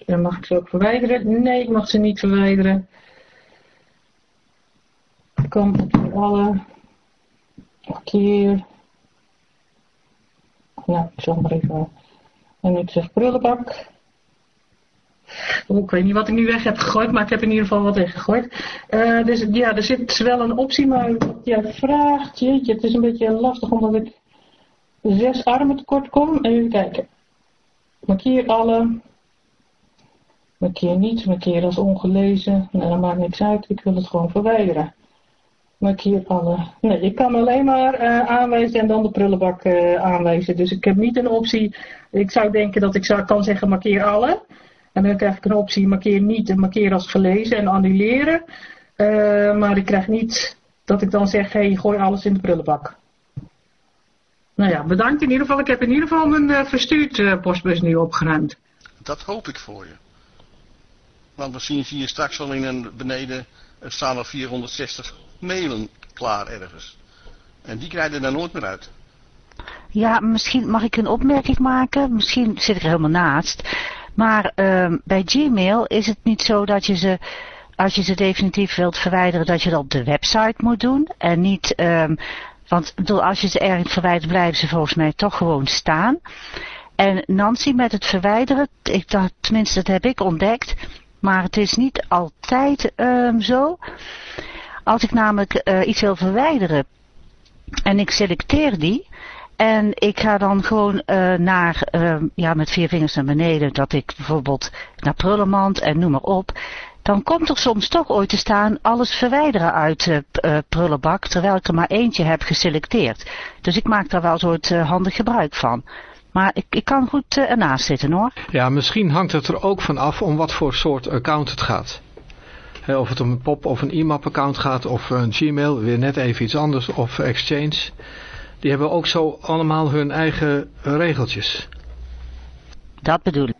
Uh, mag ik ze ook verwijderen? Nee, ik mag ze niet verwijderen. Kan markeer alle. Markeer. Nou, ik zal maar even... En ik zeg prullenbak. Oh, ik weet niet wat ik nu weg heb gegooid, maar ik heb in ieder geval wat weggegooid. Uh, dus ja, er zit wel een optie, maar wat jij vraagt, jeetje, het is een beetje lastig omdat ik zes armen tekort kom. Even kijken. Markeer alle. Markeer niet, markeer als ongelezen. Nou, dat maakt niks uit, ik wil het gewoon verwijderen. Markeer alle. Nee, ik kan alleen maar uh, aanwijzen en dan de prullenbak uh, aanwijzen. Dus ik heb niet een optie. Ik zou denken dat ik zou, kan zeggen markeer alle. En dan krijg ik een optie markeer niet en markeer als gelezen en annuleren. Uh, maar ik krijg niet dat ik dan zeg, hé, hey, gooi alles in de prullenbak. Nou ja, bedankt in ieder geval. Ik heb in ieder geval mijn uh, verstuurd uh, postbus nu opgeruimd. Dat hoop ik voor je. Want misschien zie je straks al in een beneden er staan er 460 mailen klaar ergens. En die krijg je er nooit meer uit. Ja, misschien mag ik een opmerking maken. Misschien zit ik er helemaal naast. Maar uh, bij Gmail is het niet zo dat je ze, als je ze definitief wilt verwijderen, dat je dat op de website moet doen. En niet, um, want bedoel, als je ze ergens verwijdert, blijven ze volgens mij toch gewoon staan. En Nancy met het verwijderen, ik dacht, tenminste dat heb ik ontdekt, maar het is niet altijd um, zo. Als ik namelijk uh, iets wil verwijderen en ik selecteer die, en ik ga dan gewoon uh, naar, uh, ja, met vier vingers naar beneden, dat ik bijvoorbeeld naar prullenmand en noem maar op. Dan komt er soms toch ooit te staan alles verwijderen uit de uh, prullenbak, terwijl ik er maar eentje heb geselecteerd. Dus ik maak daar wel een soort handig gebruik van. Maar ik, ik kan goed ernaast zitten hoor. Ja, misschien hangt het er ook van af om wat voor soort account het gaat. Of het om een pop of een IMAP account gaat of een Gmail, weer net even iets anders, of Exchange die hebben ook zo allemaal hun eigen regeltjes. Dat bedoel ik.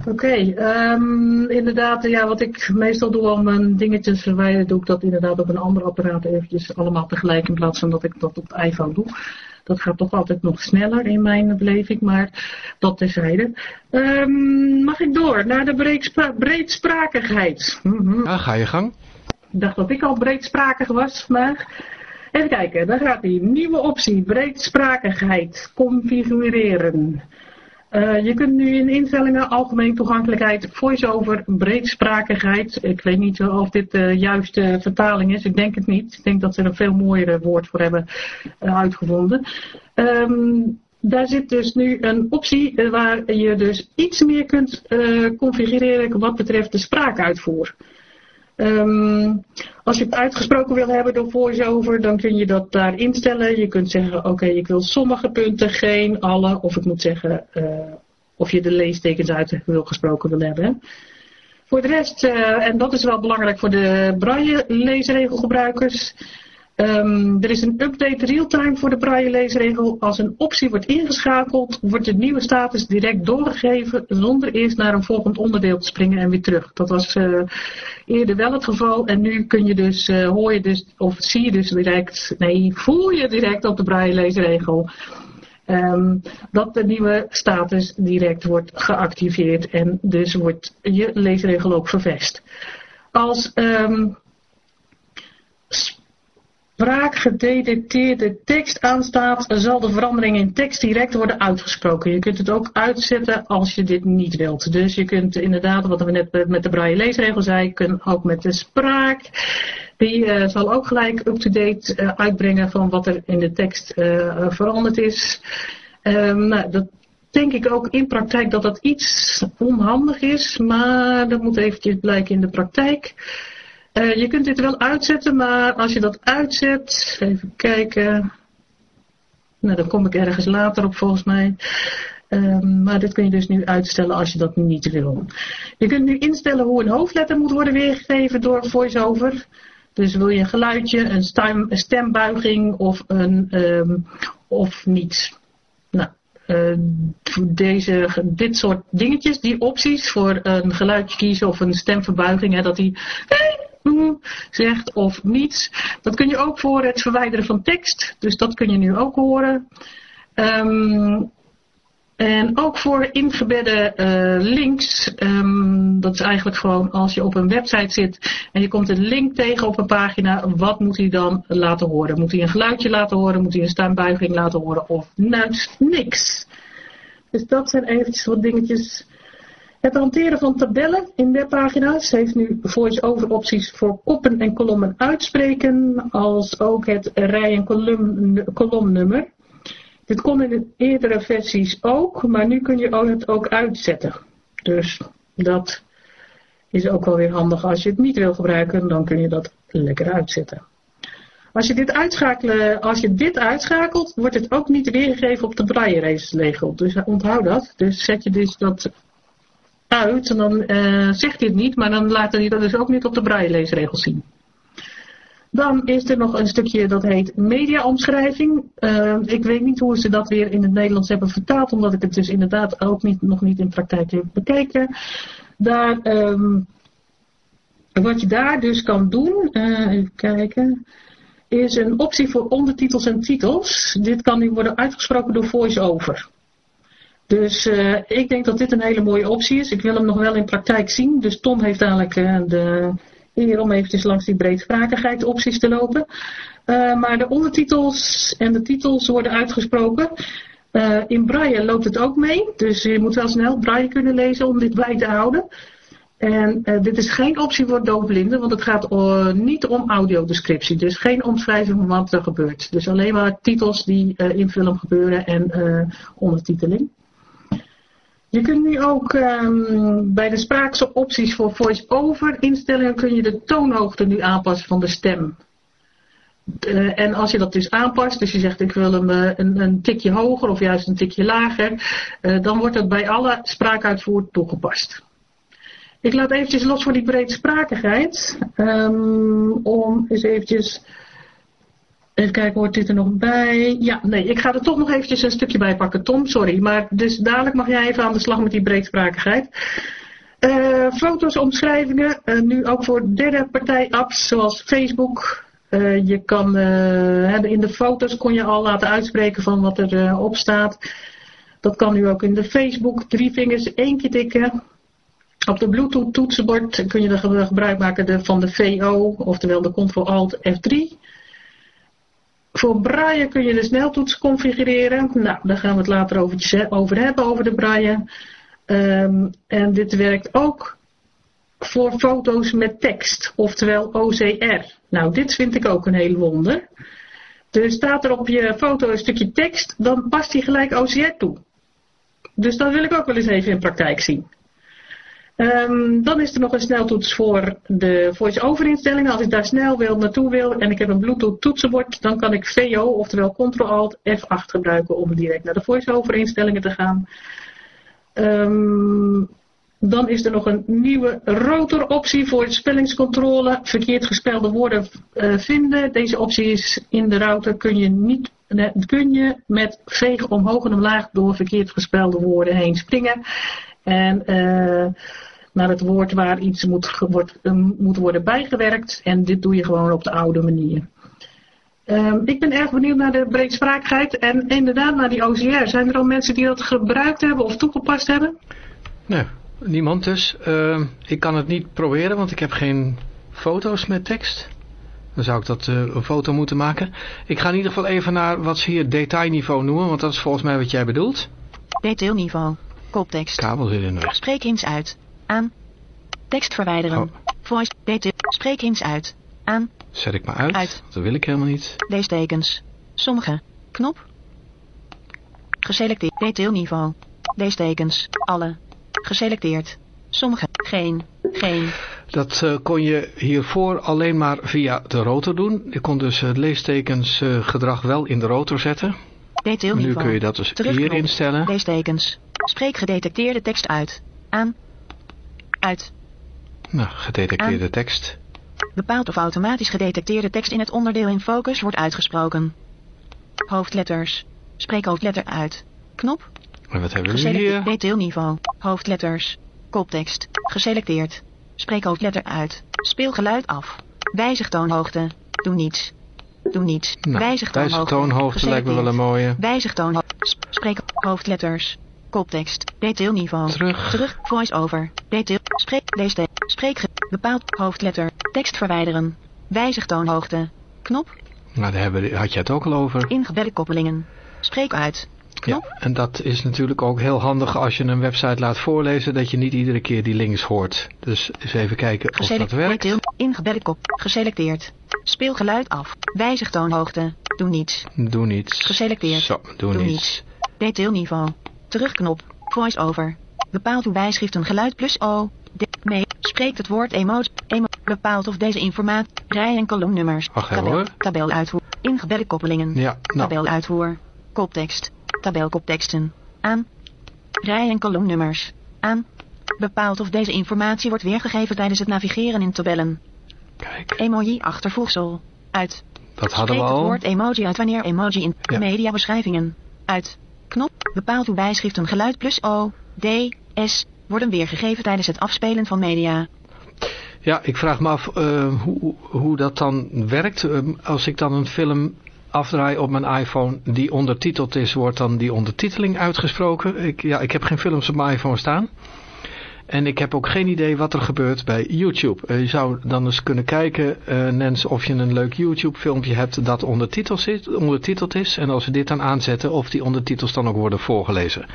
Oké, okay, um, inderdaad, ja, wat ik meestal doe om mijn dingetjes te verwijderen, doe ik dat inderdaad op een ander apparaat eventjes allemaal tegelijk in plaats van dat ik dat op de iPhone doe. Dat gaat toch altijd nog sneller in mijn beleving, maar dat terzijde. Um, mag ik door naar de breedspra breedsprakigheid? Mm -hmm. Ja, ga je gang. Ik dacht dat ik al breedsprakig was, maar... Even kijken, daar gaat die nieuwe optie, breedsprakigheid, configureren. Uh, je kunt nu in instellingen algemeen toegankelijkheid, voice-over, breedsprakigheid. Ik weet niet of dit de juiste vertaling is, ik denk het niet. Ik denk dat ze er een veel mooiere woord voor hebben uh, uitgevonden. Um, daar zit dus nu een optie waar je dus iets meer kunt configureren wat betreft de spraakuitvoer. Um, als je het uitgesproken wil hebben door voice-over, dan kun je dat daar instellen. Je kunt zeggen, oké, ik wil sommige punten, geen alle. Of ik moet zeggen, uh, of je de leestekens uit wil gesproken wil hebben. Voor de rest, uh, en dat is wel belangrijk voor de braille leesregelgebruikers. Um, er is een update real-time voor de braille leesregel. Als een optie wordt ingeschakeld, wordt de nieuwe status direct doorgegeven zonder eerst naar een volgend onderdeel te springen en weer terug. Dat was uh, eerder wel het geval en nu kun je dus, uh, hoor je dus, of zie je dus direct, nee, voel je direct op de braille leesregel. Um, dat de nieuwe status direct wordt geactiveerd en dus wordt je leesregel ook vervest. Als um, spraakgedetecteerde tekst aanstaat, zal de verandering in tekst direct worden uitgesproken. Je kunt het ook uitzetten als je dit niet wilt. Dus je kunt inderdaad, wat we net met de braille leesregel zei, kunt ook met de spraak. Die uh, zal ook gelijk up-to-date uh, uitbrengen van wat er in de tekst uh, veranderd is. Um, nou, dat denk ik ook in praktijk dat dat iets onhandig is, maar dat moet eventjes blijken in de praktijk. Uh, je kunt dit wel uitzetten, maar als je dat uitzet, even kijken. Nou, dan kom ik ergens later op volgens mij. Um, maar dit kun je dus nu uitstellen als je dat niet wil. Je kunt nu instellen hoe een hoofdletter moet worden weergegeven door VoiceOver. Dus wil je een geluidje, een, stem, een stembuiging of, een, um, of niets. Nou, uh, deze, dit soort dingetjes, die opties voor een geluidje kiezen of een stemverbuiging, hè, dat die zegt of niets. Dat kun je ook voor het verwijderen van tekst. Dus dat kun je nu ook horen. Um, en ook voor ingebedde uh, links. Um, dat is eigenlijk gewoon als je op een website zit en je komt een link tegen op een pagina. Wat moet hij dan laten horen? Moet hij een geluidje laten horen? Moet hij een stembuiging laten horen? Of niks. Dus dat zijn eventjes wat dingetjes het hanteren van tabellen in webpagina's heeft nu voice-over opties voor koppen en kolommen uitspreken, als ook het rij- en kolom, kolomnummer. Dit kon in de eerdere versies ook, maar nu kun je het ook uitzetten. Dus dat is ook wel weer handig. Als je het niet wil gebruiken, dan kun je dat lekker uitzetten. Als je dit, als je dit uitschakelt, wordt het ook niet weergegeven op de braille-regel. Dus onthoud dat. Dus zet je dus dat uit, en dan uh, zegt hij het niet, maar dan laat hij dat dus ook niet op de braille-leesregel zien. Dan is er nog een stukje dat heet mediaomschrijving. Uh, ik weet niet hoe ze dat weer in het Nederlands hebben vertaald, omdat ik het dus inderdaad ook niet, nog niet in praktijk heb bekeken. Daar, um, wat je daar dus kan doen, uh, even kijken, is een optie voor ondertitels en titels. Dit kan nu worden uitgesproken door VoiceOver. Dus uh, ik denk dat dit een hele mooie optie is. Ik wil hem nog wel in praktijk zien. Dus Tom heeft dadelijk uh, de eer om eventjes langs die breedsprakigheid opties te lopen. Uh, maar de ondertitels en de titels worden uitgesproken. in Braille loopt het ook mee. Dus je moet wel snel Braille kunnen lezen om dit bij te houden. En dit is geen optie voor doofblinden, want het gaat niet om audiodescriptie. Dus geen omschrijving van wat er gebeurt. Dus alleen maar titels die in film gebeuren en ondertiteling. Je kunt nu ook um, bij de spraakopties voor voice-over instellingen kun je de toonhoogte nu aanpassen van de stem. Uh, en als je dat dus aanpast, dus je zegt ik wil hem uh, een, een, tikje hoger of juist een tikje lager, uh, dan wordt dat bij alle spraakuitvoer toegepast. Ik laat eventjes los voor die breedsprakigheid, um, om eens eventjes Even kijken, hoort dit er nog bij? Ja, nee, ik ga er toch nog eventjes een stukje bij pakken. Tom, sorry. Maar dus dadelijk mag jij even aan de slag met die breedsprakigheid. Uh, foto's, omschrijvingen, uh, nu ook voor derde partij apps zoals Facebook. Uh, je kan, in de foto's kon je al laten uitspreken van wat er op staat. Dat kan nu ook in de Facebook. Drie vingers, één keer tikken. Op de Bluetooth toetsenbord kun je gebruik maken van de VO, oftewel de Ctrl-Alt F3. Voor braille kun je de sneltoets configureren. Nou, daar gaan we het later over hebben, over de braille. Um, en dit werkt ook voor foto's met tekst, oftewel OCR. Nou, dit vind ik ook een heel wonder. Dus staat er op je foto een stukje tekst, dan past die gelijk OCR toe. Dus dat wil ik ook wel eens even in praktijk zien. Um, dan is er nog een sneltoets voor de voice-over instellingen. Als ik daar snel wil, naartoe wil en ik heb een Bluetooth toetsenbord, dan kan ik VO, oftewel Ctrl-Alt F8 gebruiken om direct naar de voice-over instellingen te gaan. Um, dan is er nog een nieuwe rotoroptie voor spellingscontrole. Verkeerd gespelde woorden uh, vinden. Deze optie is in de router kun je, niet, kun je met vegen omhoog en omlaag door verkeerd gespelde woorden heen springen. En uh, naar het woord waar iets moet, wordt, um, moet worden bijgewerkt. En dit doe je gewoon op de oude manier. Um, ik ben erg benieuwd naar de breedsprakigheid en inderdaad naar die OCR. Zijn er al mensen die dat gebruikt hebben of toegepast hebben? Nee, niemand dus. Uh, ik kan het niet proberen, want ik heb geen foto's met tekst. Dan zou ik dat uh, een foto moeten maken. Ik ga in ieder geval even naar wat ze hier detailniveau noemen, want dat is volgens mij wat jij bedoelt. Detailniveau. Koptekst. Kabel. Spreek eens uit. Aan. Tekst verwijderen. Oh. Voice. Detail. Spreek eens uit. Aan. Zet ik maar uit. uit. Dat wil ik helemaal niet. Leestekens. Sommige. Knop. Geselecteerd. Detailniveau. Leestekens. Alle. Geselecteerd. Sommige. Geen. Geen. Dat uh, kon je hiervoor alleen maar via de rotor doen. Je kon dus het leestekensgedrag uh, wel in de rotor zetten. Detailniveau. Nu kun je dat dus hier instellen. Leestekens. Spreek gedetecteerde tekst uit. Aan. Uit. Nou, gedetecteerde Aan. tekst. Bepaald of automatisch gedetecteerde tekst in het onderdeel in focus wordt uitgesproken. Hoofdletters. Spreek hoofdletter uit. Knop. En wat hebben we hier? Detailniveau. Hoofdletters. Koptekst. Geselecteerd. Spreek hoofdletter uit. Speel geluid af. Wijzig toonhoogte. Doe niets. Doe niets. Nou, wijzig toonhoogte. Lijkt me wel een mooie. Wijzig toonhoogte. Spreek hoofdletters. Koptekst. Detailniveau. Terug. Terug. Voice over. Detail. Spreek. Leestekst. Spreek. Bepaald. Hoofdletter. Tekst verwijderen. Wijzig toonhoogte. Knop. Nou, daar hebben, had je het ook al over. Ingebedde koppelingen. Spreek uit. Knop. Ja, en dat is natuurlijk ook heel handig als je een website laat voorlezen, dat je niet iedere keer die links hoort. Dus eens even kijken of dat werkt. Ingebedde kop. Geselecteerd. Speel geluid af. Wijzig toonhoogte. Doe niets. Doe niets. Geselecteerd. Zo, doe, Doe niets. Detailniveau. Terugknop. Voice-over. Bepaalt hoe wijschrift een geluid plus O. De, mee. Spreekt het woord emoji. Emo, bepaalt of deze informatie. Rij- en kolomnummers. Wacht Tabel, hoor. tabeluitvoer. Ingebedde koppelingen. Ja, nou. Tabeluitvoer. Koptekst. Tabelkopteksten. Aan. Rij- en kolomnummers. Aan. Bepaalt of deze informatie wordt weergegeven tijdens het navigeren in tabellen. Kijk, Emoji achtervoegsel. Uit. dat hadden we Spreekt het al. woord emoji uit wanneer emoji in Ja. mediabeschrijvingen. Uit. Knop. Bepaalt hoe bijschrift een geluid plus O, D, S worden weergegeven tijdens het afspelen van media. Ja, ik vraag me af eh, hoe, hoe dat dan werkt. Eh, als ik dan een film afdraai op mijn iPhone die ondertiteld is, wordt dan die ondertiteling uitgesproken? Ik, ja, ik heb geen films op mijn iPhone staan. En ik heb ook geen idee wat er gebeurt bij YouTube. Eh, je zou dan eens kunnen kijken, eh Nens, of je een leuk YouTube filmpje hebt dat ondertiteld is, ondertiteld is. En als we dit dan aanzetten, of die ondertitels dan ook worden voorgelezen.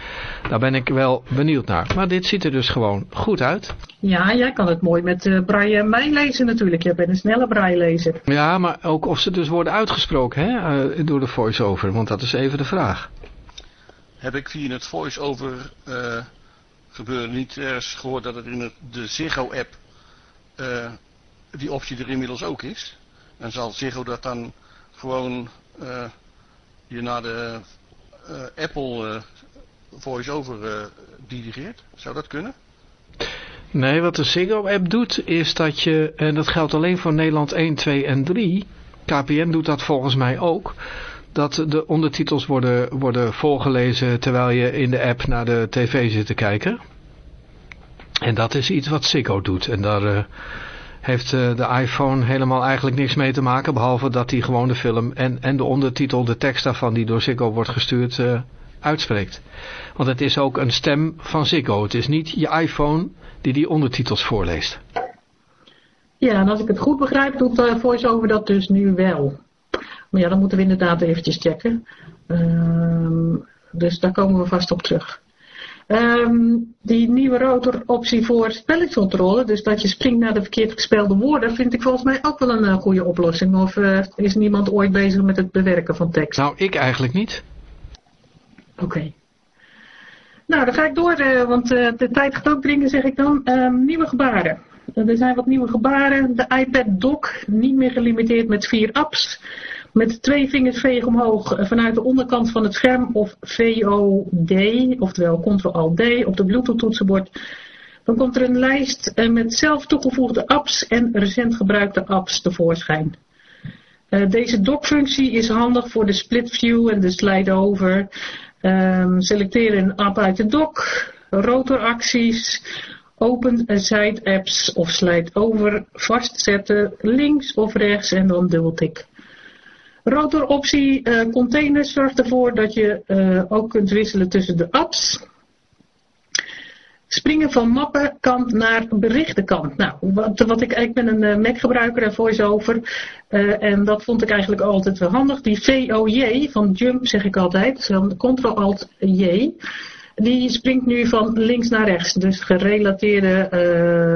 Daar ben ik wel benieuwd naar. Maar dit ziet er dus gewoon goed uit. Ja, jij kan het mooi met eh braille meelezen natuurlijk. Jij bent een snelle braille lezer. Ja, maar ook of ze dus worden uitgesproken hè, eh, door de voice-over, want dat is even de vraag. Heb ik via het voice-over eh, gebeuren niet ergens gehoord dat er in het, de Ziggo-app eh, die optie er inmiddels ook is. En zal Ziggo dat dan gewoon eh, je naar de eh, Apple voice-over dirigeert? Zou dat kunnen? Nee, wat de Ziggo-app doet, is dat je, en dat geldt alleen voor Nederland 1, 2 en 3, KPN doet dat volgens mij ook, dat de ondertitels worden, worden voorgelezen terwijl je in de app naar de tv zit te kijken. En dat is iets wat Ziggo doet. En daar eh, heeft eh, de iPhone helemaal eigenlijk niks mee te maken, behalve dat hij gewoon de film en, en de ondertitel, de tekst daarvan die door Ziggo wordt gestuurd, eh, uitspreekt. Want het is ook een stem van Ziggo. Het is niet je iPhone die die ondertitels voorleest. Ja, en als ik het goed begrijp, doet VoiceOver dat dus nu wel. Maar ja, dan moeten we inderdaad eventjes checken. Ehm, dus daar komen we vast op terug. Ehm, die nieuwe rotoroptie voor spellingscontrole, dus dat je springt naar de verkeerd gespelde woorden, vind ik volgens mij ook wel een uh, goede oplossing. Of uh, is niemand ooit bezig met het bewerken van tekst? Nou, ik eigenlijk niet. Oké. Okay. Nou, dan ga ik door, uh, want de tijd gaat ook dringen, zeg ik dan. Um, nieuwe gebaren. Er zijn wat nieuwe gebaren. De iPad Dock, niet meer gelimiteerd met vier apps. Met twee vingers veeg omhoog vanuit de onderkant van het scherm of VOD, oftewel Ctrl-Alt-D op de Bluetooth toetsenbord. Dan komt er een lijst met zelf toegevoegde apps en recent gebruikte apps tevoorschijn. Uh, deze dock-functie is handig voor de split view en de slide over. Um, selecteer een app uit de dock, rotoracties, open side apps of slide over, vastzetten links of rechts en dan dubbeltik. Rotoroptie uh, containers zorgt ervoor dat je uh, ook kunt wisselen tussen de apps. Springen van mappenkant naar berichtenkant. Nou, wat, wat ik, ik ben een uh, Mac gebruiker en voice-over. en dat vond ik eigenlijk altijd wel handig. Die VOJ van Jump zeg ik altijd. Ctrl-Alt-J. Die springt nu van links naar rechts. Dus gerelateerde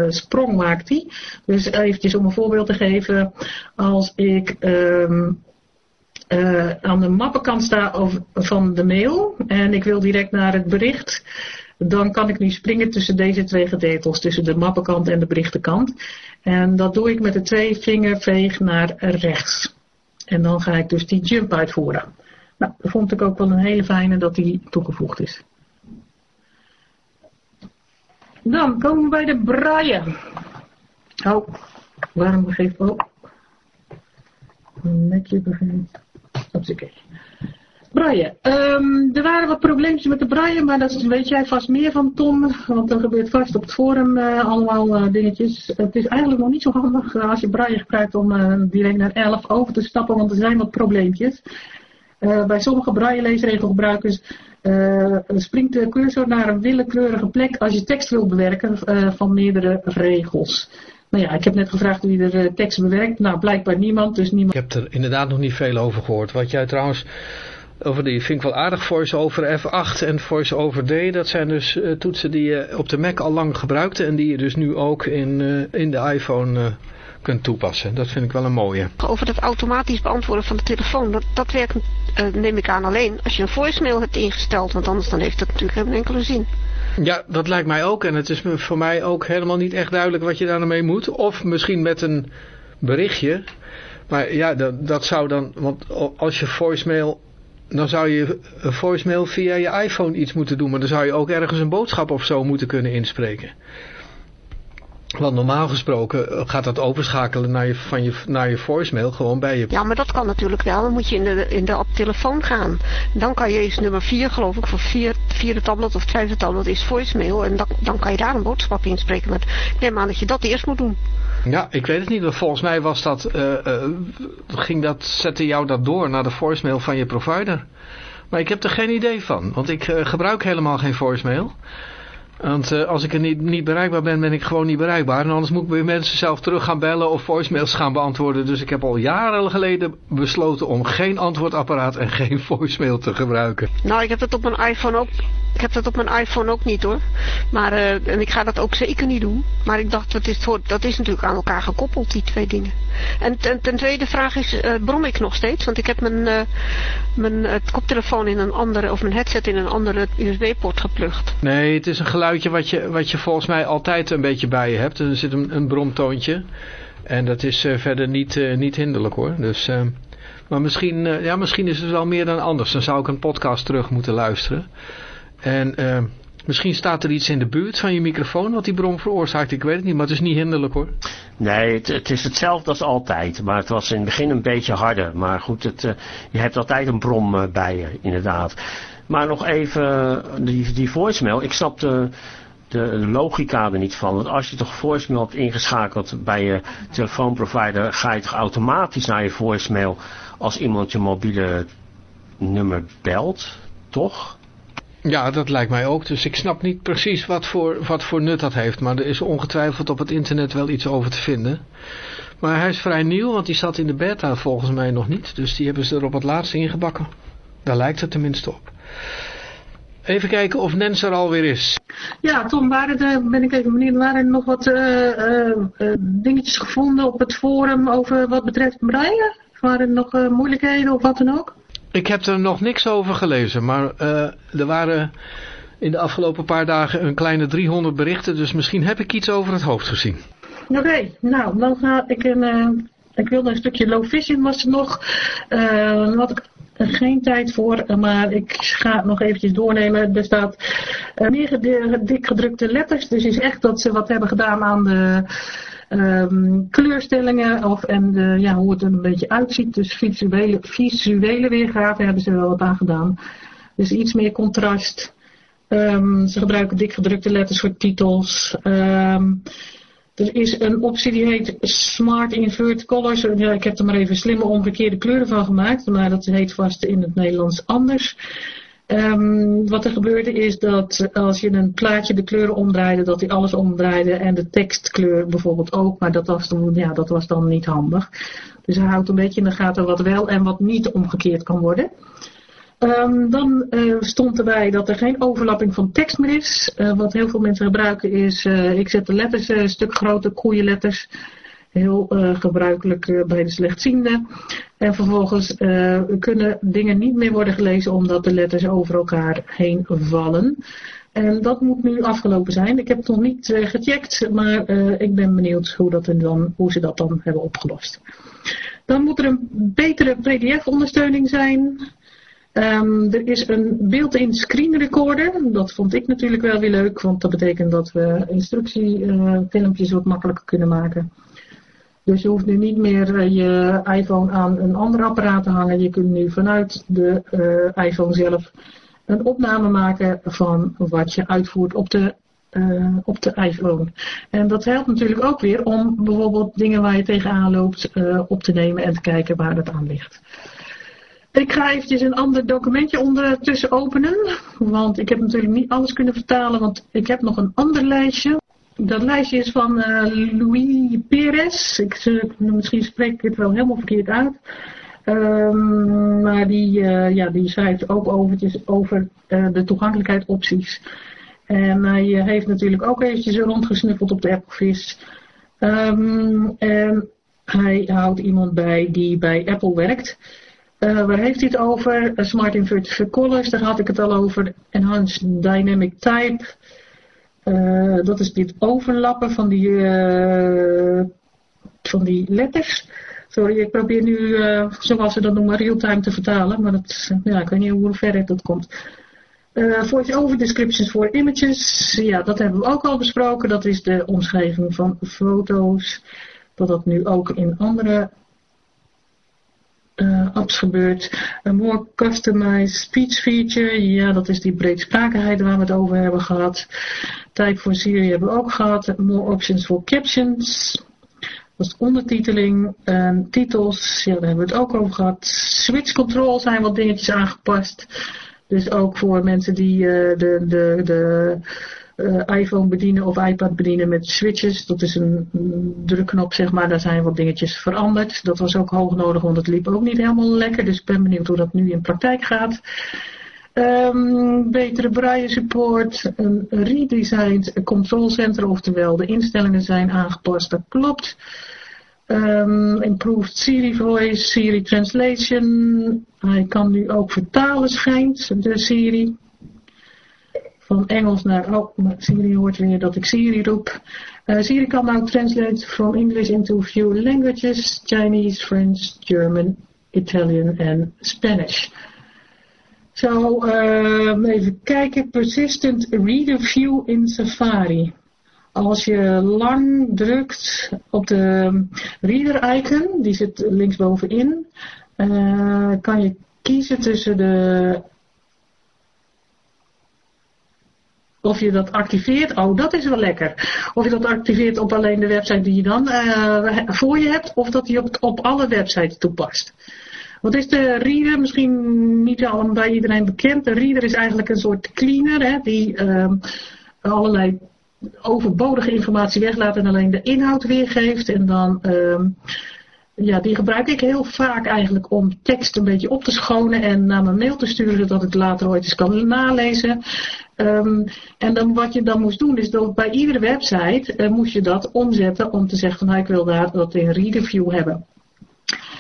uh, sprong maakt die. Dus eventjes om een voorbeeld te geven. Als ik um, uh, aan de mappenkant sta van de mail. En ik wil direct naar het bericht. Dan kan ik nu springen tussen deze twee gedeeltes. Tussen de mappenkant en de berichtenkant. En dat doe ik met de twee vingerveeg naar rechts. En dan ga ik dus die jump uitvoeren. Nou, dat vond ik ook wel een hele fijne dat die toegevoegd is. Dan komen we bij de braille. Oh, waarom geeft... Oh. Nekje begint. Oké. Braille. Er waren wat probleempjes met de braille, maar dat weet jij vast meer van Tom. Want er gebeurt vast op het forum uh, allemaal uh, dingetjes. Het is eigenlijk nog niet zo handig uh, als je braille gebruikt om direct naar 11 over te stappen, want er zijn wat probleempjes. Bij sommige braille-leesregelgebruikers uh, springt de cursor naar een willekeurige plek als je tekst wil bewerken van meerdere regels. Nou ja, ik heb net gevraagd wie er uh, tekst bewerkt. Nou, blijkbaar niemand, dus niemand. Ik heb er inderdaad nog niet veel over gehoord. Wat jij trouwens over die vind ik wel aardig voice-over F8 en voice-over D. Dat zijn dus uh, toetsen die je op de Mac al lang gebruikte en die je dus nu ook in, uh, in de iPhone kunt toepassen. Dat vind ik wel een mooie. Over dat automatisch beantwoorden van de telefoon. Dat, dat werkt, uh, neem ik aan, alleen als je een voicemail hebt ingesteld. Want anders dan heeft het natuurlijk geen enkele zin. Ja, dat lijkt mij ook. En het is voor mij ook helemaal niet echt duidelijk wat je daarmee moet. Of misschien met een berichtje. Maar ja, dat, dat zou dan... Want als je voicemail... Dan zou je voicemail via je iPhone iets moeten doen. Maar dan zou je ook ergens een boodschap of zo moeten kunnen inspreken. Want normaal gesproken eh, gaat dat overschakelen naar je, van je, naar je voicemail gewoon bij je... Ja, maar dat kan natuurlijk wel. Dan moet je in de, in de op telefoon gaan. Dan kan je eens nummer 4 geloof ik, voor vier, vierde tablet of vijfde tablet is voicemail. En dan, dan kan je daar een boodschap inspreken. Maar ik neem aan dat je dat eerst moet doen. Ja, ik weet het niet. Maar volgens mij was dat, uh, uh, ging dat, zette jou dat door naar de voicemail van je provider. Maar ik heb er geen idee van. Want ik uh, gebruik helemaal geen voicemail. Want uh, als ik er niet, niet bereikbaar ben, ben ik gewoon niet bereikbaar. En anders moet ik weer mensen zelf terug gaan bellen of voicemails gaan beantwoorden. Dus ik heb al jaren geleden besloten om geen antwoordapparaat en geen voicemail te gebruiken. Nou, ik heb dat op mijn iPhone ook, ik heb dat op mijn iPhone ook niet hoor. Maar, uh, en ik ga dat ook zeker niet doen. Maar ik dacht, dat is, dat is natuurlijk aan elkaar gekoppeld, die twee dingen. En ten, ten tweede vraag is, uh, brom ik nog steeds? Want ik heb mijn, mijn koptelefoon in een andere, of mijn headset in een andere USB-poort geplucht. Nee, het is een geluidje wat je, wat je volgens mij altijd een beetje bij je hebt. Er zit een, een bromtoontje. En dat is uh, verder niet, uh, niet hinderlijk hoor. Dus, uh, maar misschien, ja, misschien is het wel meer dan anders. Dan zou ik een podcast terug moeten luisteren. En misschien staat er iets in de buurt van je microfoon wat die brom veroorzaakt. Ik weet het niet, maar het is niet hinderlijk hoor. Nee, het, het is hetzelfde als altijd. Maar het was in het begin een beetje harder. Maar goed, het, je hebt altijd een brom bij je, inderdaad. Maar nog even die, die voicemail. Ik snap de, de logica er niet van. Want als je toch voicemail hebt ingeschakeld bij je telefoonprovider, ga je toch automatisch naar je voicemail als iemand je mobiele nummer belt, toch? Ja, dat lijkt mij ook. Dus ik snap niet precies wat voor, wat voor nut dat heeft. Maar er is ongetwijfeld op het internet wel iets over te vinden. Maar hij is vrij nieuw, want die zat in de beta volgens mij nog niet. Dus die hebben ze er op het laatste ingebakken. Daar lijkt het tenminste op. Even kijken of Nens er alweer is. Ja, Tom, waren er, ben ik even benieuwd, waren er nog wat uh, uh, dingetjes gevonden op het forum over wat betreft breien? Waren er nog uh, moeilijkheden of wat dan ook? Ik heb er nog niks over gelezen, maar er waren in de afgelopen paar dagen een kleine 300 berichten, dus misschien heb ik iets over het hoofd gezien. Oké, okay, nou, dan ga ik een... ik wilde een stukje low vision was er nog. wat ik geen tijd voor, maar ik ga het nog eventjes doornemen. Er staat uh, meer dik gedrukte letters. Dus is echt dat ze wat hebben gedaan aan de um, kleurstellingen of, en de, ja, hoe het er een beetje uitziet. Dus visuele, visuele weergave hebben ze wel wat aan gedaan. Dus iets meer contrast. Um, ze gebruiken dik gedrukte letters voor titels. Um, er is een optie die heet Smart Invert Colors. Ja, ik heb er maar even slimme omgekeerde kleuren van gemaakt. Maar dat heet vast in het Nederlands anders. Um, wat er gebeurde is dat als je een plaatje de kleuren omdraaide, dat hij alles omdraaide en de tekstkleur bijvoorbeeld ook. Maar dat was, dan, ja, dat was dan niet handig. Dus hij houdt een beetje in de gaten wat wel en wat niet omgekeerd kan worden. Um, dan uh, stond erbij dat er geen overlapping van tekst meer is. Uh, wat heel veel mensen gebruiken is, uh, ik zet de letters een stuk groter, koeien letters. Heel gebruikelijk bij de slechtziende. En vervolgens kunnen dingen niet meer worden gelezen omdat de letters over elkaar heen vallen. En dat moet nu afgelopen zijn. Ik heb het nog niet gecheckt, maar ik ben benieuwd hoe, dat dan, hoe ze dat dan hebben opgelost. Dan moet er een betere pdf-ondersteuning zijn. Um, er is een built-in screen recorder. Dat vond ik natuurlijk wel weer leuk, want dat betekent dat we instructiefilmpjes uh, wat makkelijker kunnen maken. Dus je hoeft nu niet meer uh, je iPhone aan een ander apparaat te hangen. Je kunt nu vanuit de uh, iPhone zelf een opname maken van wat je uitvoert op de, op de iPhone. En dat helpt natuurlijk ook weer om bijvoorbeeld dingen waar je tegenaan loopt op te nemen en te kijken waar het aan ligt. Ik ga eventjes een ander documentje ondertussen openen. Want ik heb natuurlijk niet alles kunnen vertalen. Want ik heb nog een ander lijstje. Dat lijstje is van uh, Louis Perez. Ik, misschien spreek ik het wel helemaal verkeerd uit. Um, maar die, uh, ja, die schrijft ook overtjes over uh, de toegankelijkheid opties. En hij heeft natuurlijk ook eventjes rondgesnuffeld op de Applevis. Ehm, en hij houdt iemand bij die bij Apple werkt. Uh, waar heeft hij het over? Smart Inverted Colors, daar had ik het al over. Enhanced Dynamic Type. Uh, dat is dit overlappen van die, van die letters. Sorry, ik probeer nu, zoals ze dat noemen, real-time te vertalen. Maar dat, ja, ik weet niet hoe ver dat komt. Voice-over descriptions voor images. Ja, dat hebben we ook al besproken. Dat is de omschrijving van foto's. Dat dat nu ook in andere uh, apps gebeurt. Een more customized speech feature. Ja, dat is die breedsprakigheid waar we het over hebben gehad. Type for Siri hebben we ook gehad. More options for captions. Dat is ondertiteling. Um, titels, ja, daar hebben we het ook over gehad. Switch control zijn wat dingetjes aangepast. Dus ook voor mensen die uh, de, de, de uh, iPhone bedienen of iPad bedienen met switches. Dat is een, drukknop zeg maar, daar zijn wat dingetjes veranderd. Dat was ook hoog nodig, want het liep ook niet helemaal lekker. Dus ik ben benieuwd hoe dat nu in praktijk gaat. Um, betere braille support, een redesigned control center, oftewel de instellingen zijn aangepast, dat klopt. Um, improved Siri voice, Siri translation. Hij kan nu ook vertalen schijnt, de Siri van Engels naar, oh, Siri hoort weer dat ik Siri roep. Uh, Siri kan now translate from English into few languages, Chinese, French, German, Italian en Spanish. Zo, uh, even kijken, persistent reader view in Safari. Als je lang drukt op de reader icon, die zit linksbovenin, uh, kan je kiezen tussen de Of je dat activeert, oh dat is wel lekker. Of je dat activeert op alleen de website die je dan uh, voor je hebt, of dat je op, op alle websites toepast. Wat is de reader? Misschien niet al bij iedereen bekend. De reader is eigenlijk een soort cleaner hè, die uh, allerlei overbodige informatie weglaat en alleen de inhoud weergeeft. En dan uh, ja, die gebruik ik heel vaak eigenlijk om tekst een beetje op te schonen en naar mijn mail te sturen, zodat ik later ooit eens kan nalezen. Um, en dan, wat je dan moest doen, is dat bij iedere website uh, moest je dat omzetten om te zeggen van nou, ik wil daar dat in reader view hebben.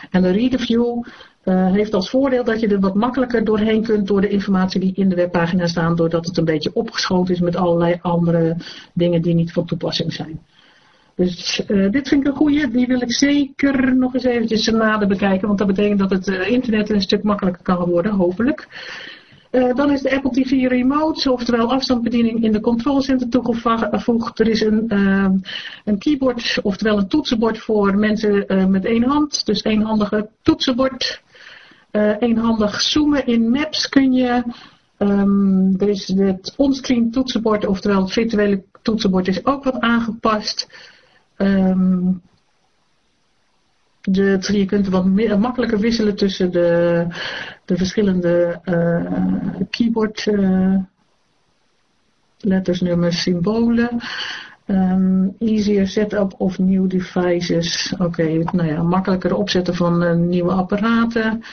En de reader view uh, heeft als voordeel dat je er wat makkelijker doorheen kunt door de informatie die in de webpagina staan, doordat het een beetje opgeschoten is met allerlei andere dingen die niet van toepassing zijn. Dus uh, dit vind ik een goede. Die wil ik zeker nog eens eventjes nader bekijken. Want dat betekent dat het uh, internet een stuk makkelijker kan worden, hopelijk. Uh, dan is de Apple TV Remote, oftewel afstandsbediening in de controlcenter toegevoegd. Er is een, een keyboard, oftewel een toetsenbord voor mensen met één hand. Dus eenhandige toetsenbord. eenhandig zoomen in Maps kun je. Er is het onscreen toetsenbord, oftewel het virtuele toetsenbord is ook wat aangepast. Um, de, je kunt wat meer, makkelijker wisselen tussen de, de verschillende uh, keyboard uh, letters, nummers, symbolen. Um, easier setup of new devices. Oké, nou ja, makkelijker opzetten van uh, nieuwe apparaten.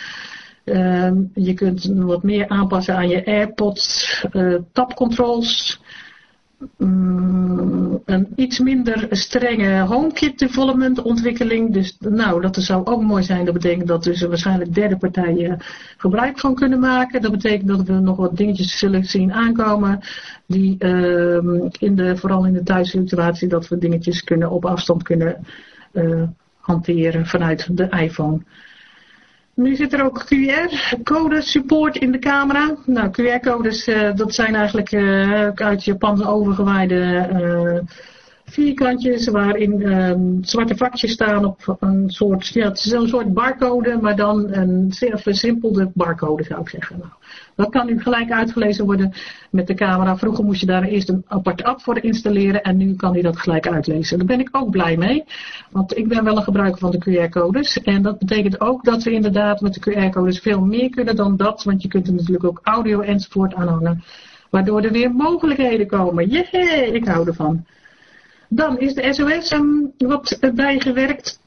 Um, je kunt wat meer aanpassen aan je AirPods, tabcontrols. Mm, een iets minder strenge HomeKit development ontwikkeling. Dus nou, dat zou ook mooi zijn. Dat betekent dat dus waarschijnlijk derde partijen gebruik van kunnen maken. Dat betekent dat we nog wat dingetjes zullen zien aankomen. Die uh, in de, vooral in de thuissituatie dat we dingetjes kunnen op afstand kunnen uh, hanteren vanuit de iPhone. Nu zit er ook QR-code support in de camera. Nou, QR-codes, uh, dat zijn eigenlijk uh, uit Japan overgewaaide uh, vierkantjes waarin um, zwarte vakjes staan op een soort, ja, het is een soort barcode, maar dan een versimpelde barcode zou ik zeggen. Nou, dat kan nu gelijk uitgelezen worden met de camera. Vroeger moest je daar eerst een aparte app voor installeren en nu kan hij dat gelijk uitlezen. Daar ben ik ook blij mee, want ik ben wel een gebruiker van de QR-codes. En dat betekent ook dat we inderdaad met de QR-codes veel meer kunnen dan dat, want je kunt er natuurlijk ook audio enzovoort aanhangen. Waardoor er weer mogelijkheden komen. Jee, ik hou ervan. Dan is de SOS um, wat bijgewerkt.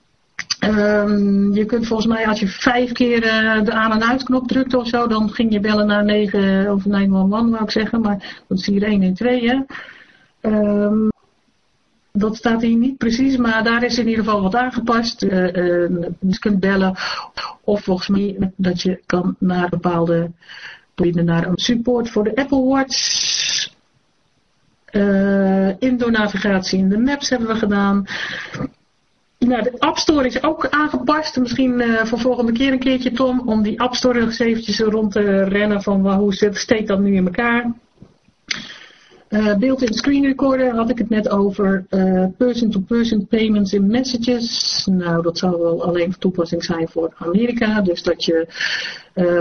Um, je kunt volgens mij als je vijf keer uh, de aan- en uitknop drukt of zo, dan ging je bellen naar 9 of 911 wou ik zeggen, maar dat is hier 1 en 2 hè. Um, dat staat hier niet precies, maar daar is in ieder geval wat aangepast. Uh, uh, je kunt bellen of volgens mij dat je kan naar bepaalde naar een support voor de Apple Watch. Uh, Indoor-navigatie in de maps hebben we gedaan. Nou, de App Store is ook aangepast. Misschien uh, voor volgende keer een keertje, Tom, om die App Store eens eventjes rond te rennen van uh, hoe steekt dat nu in elkaar. Uh, Built-in screen recorder had ik het net over. Person-to-person -person payments in messages. Nou, dat zou wel alleen van toepassing zijn voor Amerika. Dus dat je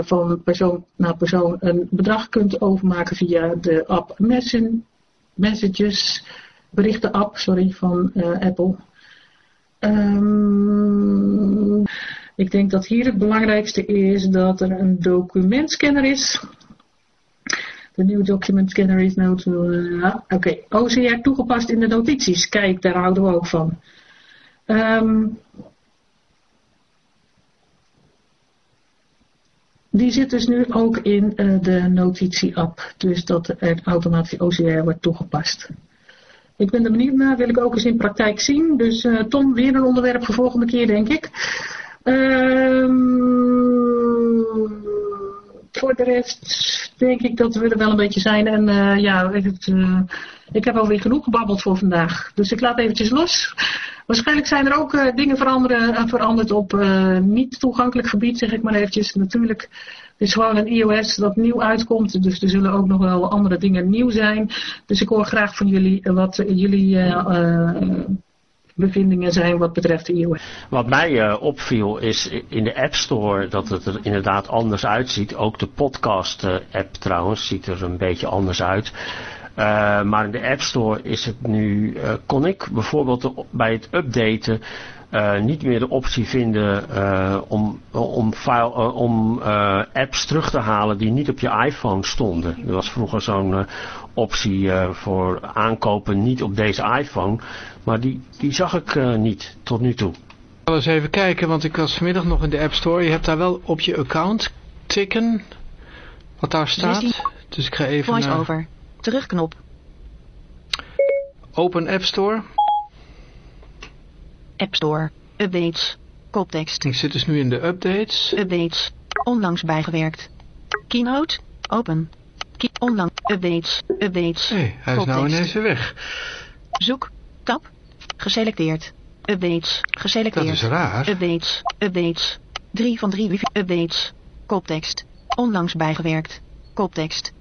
van persoon naar persoon een bedrag kunt overmaken via de app Messages. Berichten-app, sorry, van uh, Apple. Um, ik denk dat hier het belangrijkste is dat er een documentscanner is. De nieuwe document scanner is nou uh, Oké. OCR toegepast in de notities. Kijk, daar houden we ook van. Um, die zit dus nu ook in uh, de notitie-app. Dus dat er automatisch OCR wordt toegepast. Ik ben er benieuwd naar, wil ik ook eens in praktijk zien. Dus uh, Tom, weer een onderwerp voor volgende keer, denk ik. Um, voor de rest denk ik dat we er wel een beetje zijn. En uh, ja, het, uh, ik heb alweer genoeg gebabbeld voor vandaag. Dus ik laat eventjes los. Waarschijnlijk zijn er ook uh, dingen veranderd op niet toegankelijk gebied, zeg ik maar eventjes. Natuurlijk, het is gewoon een iOS dat nieuw uitkomt. Dus er zullen ook nog wel andere dingen nieuw zijn. Dus ik hoor graag van jullie wat jullie bevindingen zijn wat betreft de. Wat mij uh, opviel is in de App Store dat het er inderdaad anders uitziet. Ook de podcast uh, app trouwens ziet er een beetje anders uit. Uh, maar in de App Store is het nu, kon ik bijvoorbeeld bij het updaten niet meer de optie vinden om, om, file, om apps terug te halen die niet op je iPhone stonden. Er was vroeger zo'n optie voor aankopen niet op deze iPhone. Maar die, die zag ik niet tot nu toe. Ik zal eens even kijken, want ik was vanmiddag nog in de App Store. Je hebt daar wel op je account tikken wat daar staat. Dus ik ga even Voice naar... over. Terugknop. Open App Store. App Store. Updates. Koptekst. Ik zit dus nu in de updates. Updates. Onlangs bijgewerkt. Keynote. Open. Key onlangs. Updates. Updates. Hey, hij is nou ineens weer weg. Zoek. Tab. Geselecteerd. Updates. Geselecteerd. Dat is raar. Updates. Updates. 3 van 3 wifi. Updates. Koptekst. Onlangs bijgewerkt. Koptekst.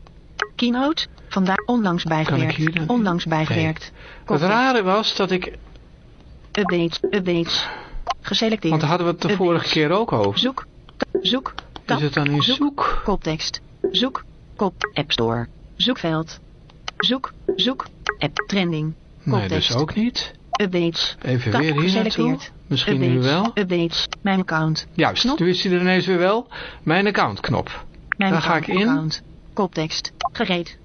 Keynote. Vandaag onlangs bijgewerkt. Onlangs bijgewerkt. Nee. Het rare was dat ik Updates, updates. Geselecteerd. Want daar hadden we het de updates. vorige keer ook over. Zoek, zoek, tab, Is het dan in zoek? zoek? Koptekst. Zoek, kop, App Store. Zoekveld. Zoek, zoek, app, trending. Nee, dus ook niet. Updates. Even weer hier naartoe. Misschien updates, nu wel. Updates, mijn account. Juist, knop. nu is hij er ineens weer wel. Mijn account knop. Mijn Daar ga ik in. Account. Koptekst. Gereed.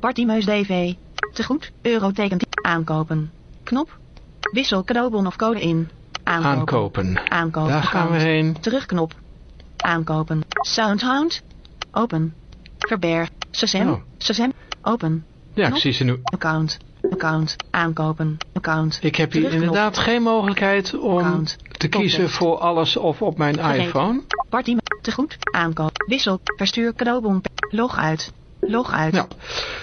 Partymeus DV. Te goed. Euroteken. Aankopen. Knop. Wissel cadeaubon of code in. Aankopen. Aankopen. Aankopen. Daar gaan we heen. Terugknop. Aankopen. Soundhound. Open. Verberg. Shazam. Oh. Open. Ja, Knop. ik zie ze nu. Account. Account. Aankopen. Account. Ik heb hier inderdaad geen mogelijkheid om Account. te kiezen voor alles of op mijn Gereed. iPhone. Party. Te goed. Aankoop. Wissel. Verstuur cadeaubon. Log uit. Log uit. Ja,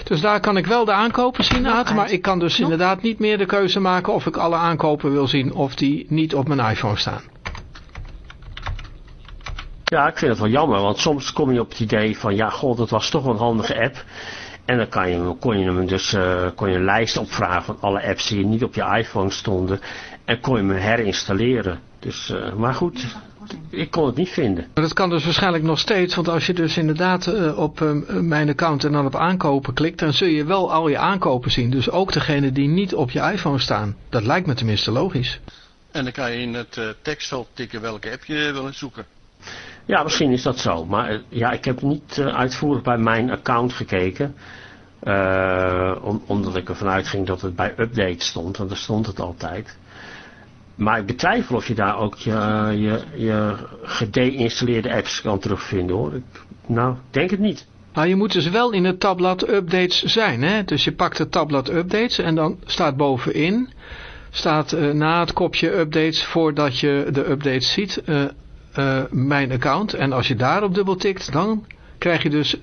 dus daar kan ik wel de aankopen zien, uit. maar ik kan dus Knop. inderdaad niet meer de keuze maken of ik alle aankopen wil zien of die niet op mijn iPhone staan. Ja, ik vind het wel jammer, want soms kom je op het idee van, ja, god, dat was toch een handige app. En dan kan je, kon je hem dus eh, kon je een lijst opvragen van alle apps die niet op je iPhone stonden. En kon je hem herinstalleren. Dus, eh, maar goed, ik kon het niet vinden. Maar dat kan dus waarschijnlijk nog steeds, want als je dus inderdaad eh, op mijn account en dan op aankopen klikt, dan zul je wel al je aankopen zien. Dus ook degene die niet op je iPhone staan. Dat lijkt me tenminste logisch. En dan kan je in het uh, tekstveld tikken welke app je wil zoeken. Ja, misschien is dat zo. Maar eh, ja, ik heb niet uh, uitvoerig bij mijn account gekeken. Uh, om, omdat ik ervan uitging dat het bij update stond. Want daar stond het altijd. Maar ik betwijfel of je daar ook je, je, je gedeinstalleerde apps kan terugvinden hoor. Ik, nou, denk het niet. Nou, je moet dus wel in het tabblad updates zijn. Hè? Dus je pakt het tabblad updates en dan staat bovenin, staat na het kopje updates, voordat je de updates ziet, uh, mijn account. En als je daarop dubbel tikt, dan krijg je dus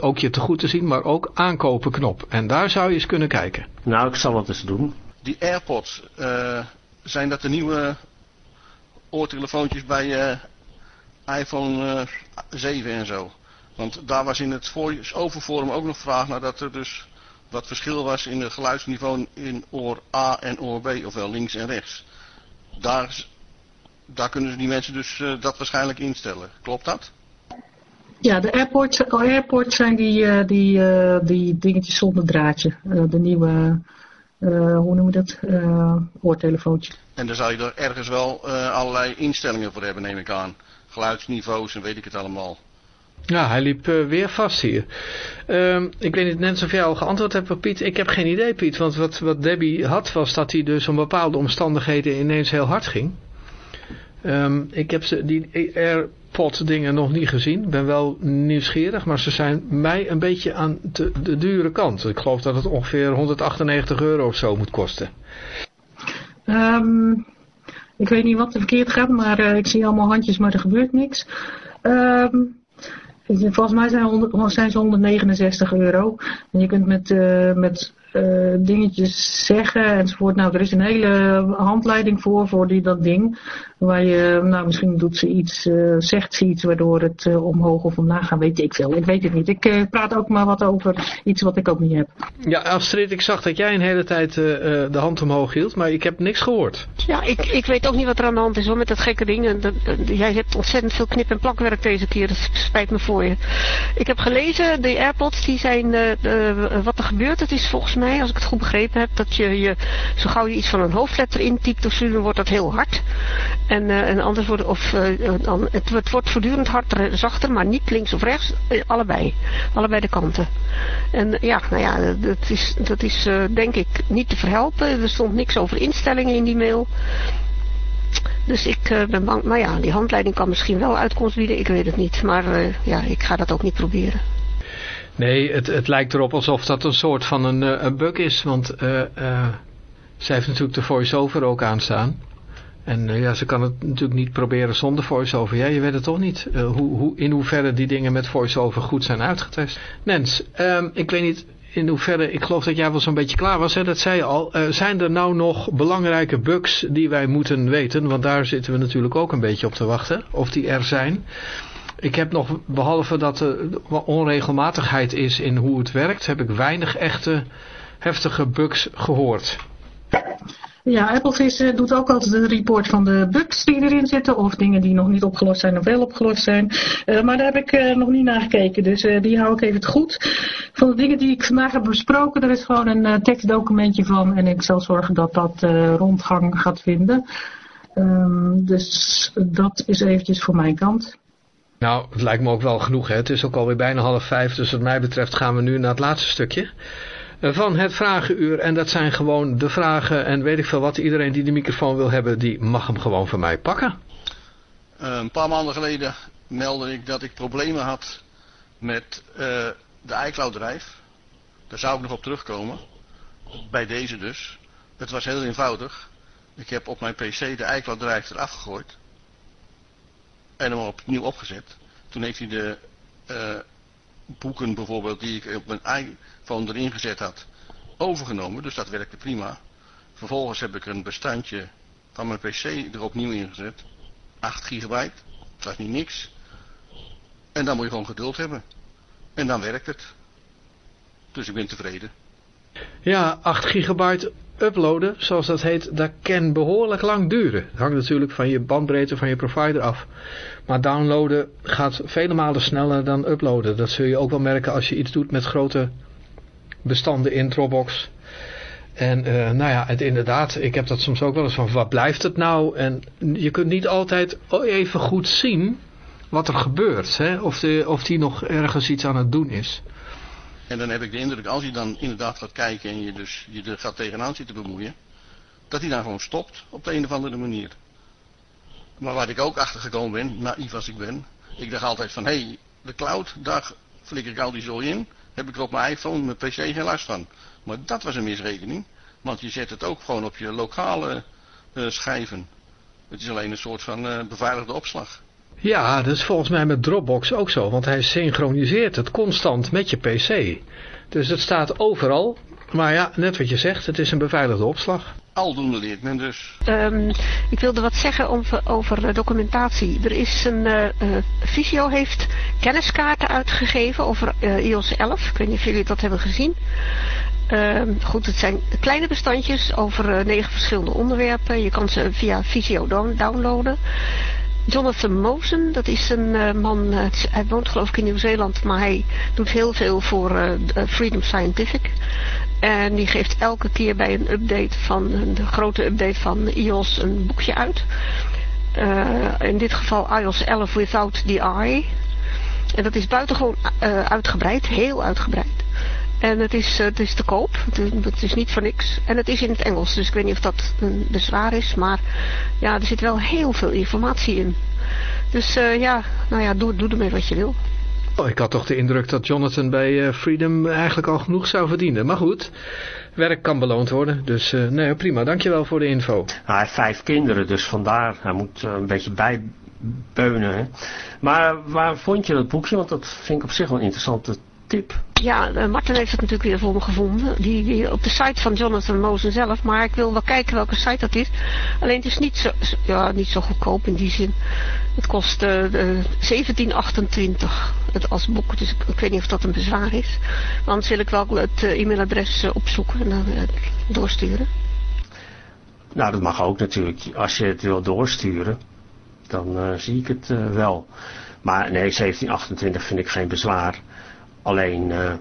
ook je te goed te zien, maar ook aankopen knop. En daar zou je eens kunnen kijken. Nou, ik zal het eens doen. Die AirPods, zijn dat de nieuwe oortelefoontjes bij iPhone 7 en zo? Want daar was in het voice-over ook nog vraag naar dat er dus wat verschil was in het geluidsniveau in oor A en oor B, ofwel links en rechts. Daar, daar kunnen die mensen dus uh, dat waarschijnlijk instellen. Klopt dat? Ja, de AirPods, AirPods zijn die, uh, die, uh, die dingetjes zonder draadje. de nieuwe, hoe noem je dat, oortelefoontje. En dan zou je er ergens wel allerlei instellingen voor hebben, neem ik aan. Geluidsniveaus en weet ik het allemaal. Ja, hij liep uh, weer vast hier. Uh, ik weet niet net of jij al geantwoord hebt op Piet. Ik heb geen idee Piet, want wat, wat Debbie had was dat hij dus om bepaalde omstandigheden ineens heel hard ging. Um, ik heb ze, die AirPod dingen nog niet gezien. ben wel nieuwsgierig, maar ze zijn mij een beetje aan de, dure kant. Ik geloof dat het ongeveer 198 euro of zo moet kosten. Um, ik weet niet wat er verkeerd gaat, maar uh, ik zie allemaal handjes, maar er gebeurt niks. Um, Volgens mij zijn, zijn ze 169 euro. En je kunt met, uh, met uh, dingetjes zeggen enzovoort. Nou, er is een hele handleiding voor, voor die, dat ding. Waar je, nou, misschien doet ze iets, uh, zegt ze iets waardoor het uh, omhoog of omlaag gaat, weet ik veel. Ik weet het niet. Ik praat ook maar wat over iets wat ik ook niet heb. Ja, Astrid, ik zag dat jij een hele tijd de hand omhoog hield, maar ik heb niks gehoord. Ja, ik, ik weet ook niet wat er aan de hand is hoor, met dat gekke ding. En dat, jij hebt ontzettend veel knip- en plakwerk deze keer, dat spijt me voor je. Ik heb gelezen, de AirPods, die zijn, wat er gebeurt, het is volgens mij als ik het goed begrepen heb, dat je, je zo gauw je iets van een hoofdletter intypt of zo, dan wordt dat heel hard. En, uh, en anders wordt, of, uh, het, het, wordt voortdurend harder, zachter, maar niet links of rechts, uh, allebei. Allebei de kanten. En ja, nou ja, dat is, dat is denk ik niet te verhelpen. Er stond niks over instellingen in die mail. Dus ik ben bang, nou ja, die handleiding kan misschien wel uitkomst bieden, ik weet het niet. Maar ja, ik ga dat ook niet proberen. Nee, het, het lijkt erop alsof dat een soort van een, eh, bug is. Want uh, zij heeft natuurlijk de voice-over ook aanstaan. En ja, ze kan het natuurlijk niet proberen zonder voice-over. Ja, je weet het toch niet hoe, hoe, in hoeverre die dingen met voice-over goed zijn uitgetest. Nens, um, ik weet niet in hoeverre, ik geloof dat jij wel zo'n beetje klaar was, hè? dat zei je al. Zijn er nou nog belangrijke bugs die wij moeten weten? Want daar zitten we natuurlijk ook een beetje op te wachten, of die er zijn. Ik heb nog, behalve dat er onregelmatigheid is in hoe het werkt, heb ik weinig echte heftige bugs gehoord. Ja, Applevis uh, doet ook altijd een report van de bugs die erin zitten. Of dingen die nog niet opgelost zijn of wel opgelost zijn. Uh, maar daar heb ik uh, nog niet naar gekeken. Dus die hou ik even goed. Van de dingen die ik vandaag heb besproken. Er is gewoon een tekstdocumentje van. En ik zal zorgen dat dat rondgang gaat vinden. Um, dus dat is eventjes voor mijn kant. Nou, het lijkt me ook wel genoeg. Hè? Het is ook alweer bijna half vijf, dus wat mij betreft gaan we nu naar het laatste stukje van het vragenuur. En dat zijn gewoon de vragen en weet ik veel wat. Iedereen die de microfoon wil hebben, die mag hem gewoon van mij pakken. Uh, een paar maanden geleden meldde ik dat ik problemen had met uh, de iCloud-drijf. Daar zou ik nog op terugkomen. Bij deze dus. Het was heel eenvoudig. Ik heb op mijn pc de iCloud-drijf eraf gegooid en hem opnieuw opgezet. Toen heeft hij de uh, boeken bijvoorbeeld die ik op mijn iPhone erin gezet had overgenomen. Dus dat werkte prima. Vervolgens heb ik een bestandje van mijn pc er opnieuw ingezet. 8 gigabyte. Dat was niet niks. En dan moet je gewoon geduld hebben. En dan werkt het. Dus ik ben tevreden. Ja, 8 gigabyte uploaden, zoals dat heet, dat kan behoorlijk lang duren. Het hangt natuurlijk van je bandbreedte van je provider af. Maar downloaden gaat vele malen sneller dan uploaden. Dat zul je ook wel merken als je iets doet met grote bestanden in Dropbox. En uh, nou ja, het inderdaad, ik heb dat soms ook wel eens van, wat blijft het nou? En je kunt niet altijd even goed zien wat er gebeurt. Hè? Of, of die nog ergens iets aan het doen is. En dan heb ik de indruk, als je dan inderdaad gaat kijken en je dus je er gaat tegenaan zitten bemoeien, dat hij dan gewoon stopt op de een of andere manier. Maar waar ik ook achter gekomen ben, naïef als ik ben, ik dacht altijd van, hé, hey, de cloud, daar flikker ik al die zooi in, heb ik er op mijn iPhone, mijn pc geen last van. Maar dat was een misrekening, want je zet het ook gewoon op je lokale uh, schijven. Het is alleen een soort van uh, beveiligde opslag. Ja, dat is volgens mij met Dropbox ook zo, want hij synchroniseert het constant met je pc. Dus het staat overal, maar ja, net wat je zegt, het is een beveiligde opslag. Aldoende leert men dus. Um, ik wilde wat zeggen over, over documentatie. Er is een, uh, Visio heeft kenniskaarten uitgegeven over uh, iOS 11. Ik weet niet of jullie dat hebben gezien. Um, goed, het zijn kleine bestandjes over negen verschillende onderwerpen. Je kan ze via Visio downloaden. Jonathan Mosen, dat is een uh, man, uh, hij woont geloof ik in Nieuw-Zeeland, maar hij doet heel veel voor uh, Freedom Scientific. En die geeft elke keer bij een update van, een grote update van iOS een boekje uit. in dit geval iOS 11 Without the Eye. En dat is buitengewoon uitgebreid, heel uitgebreid. En het is, het is te koop. Het is, niet voor niks. En het is in het Engels. Dus ik weet niet of dat een bezwaar is. Maar ja, er zit wel heel veel informatie in. Dus uh, ja, nou ja, doe, doe ermee wat je wil. Oh, ik had toch de indruk dat Jonathan bij uh, Freedom eigenlijk al genoeg zou verdienen. Maar goed, werk kan beloond worden. Dus uh, nee, prima. Dankjewel voor de info. hij heeft vijf kinderen, dus vandaar. Hij moet een beetje bijbeunen. Hè? Maar waar vond je dat boekje? Want dat vind ik op zich wel een interessante Ja, uh, Martin heeft het natuurlijk weer voor me gevonden. Die, die, op de site van Jonathan Mosen zelf. Maar ik wil wel kijken welke site dat is. Alleen het is niet zo, ja, niet zo goedkoop in die zin. Het kost uh, 1728 het als boek. Dus ik, weet niet of dat een bezwaar is. Anders wil ik wel het uh, e-mailadres opzoeken en dan doorsturen. Nou, dat mag ook natuurlijk. Als je het wil doorsturen, dan zie ik het wel. Maar nee, 1728 vind ik geen bezwaar. Alleen, uh,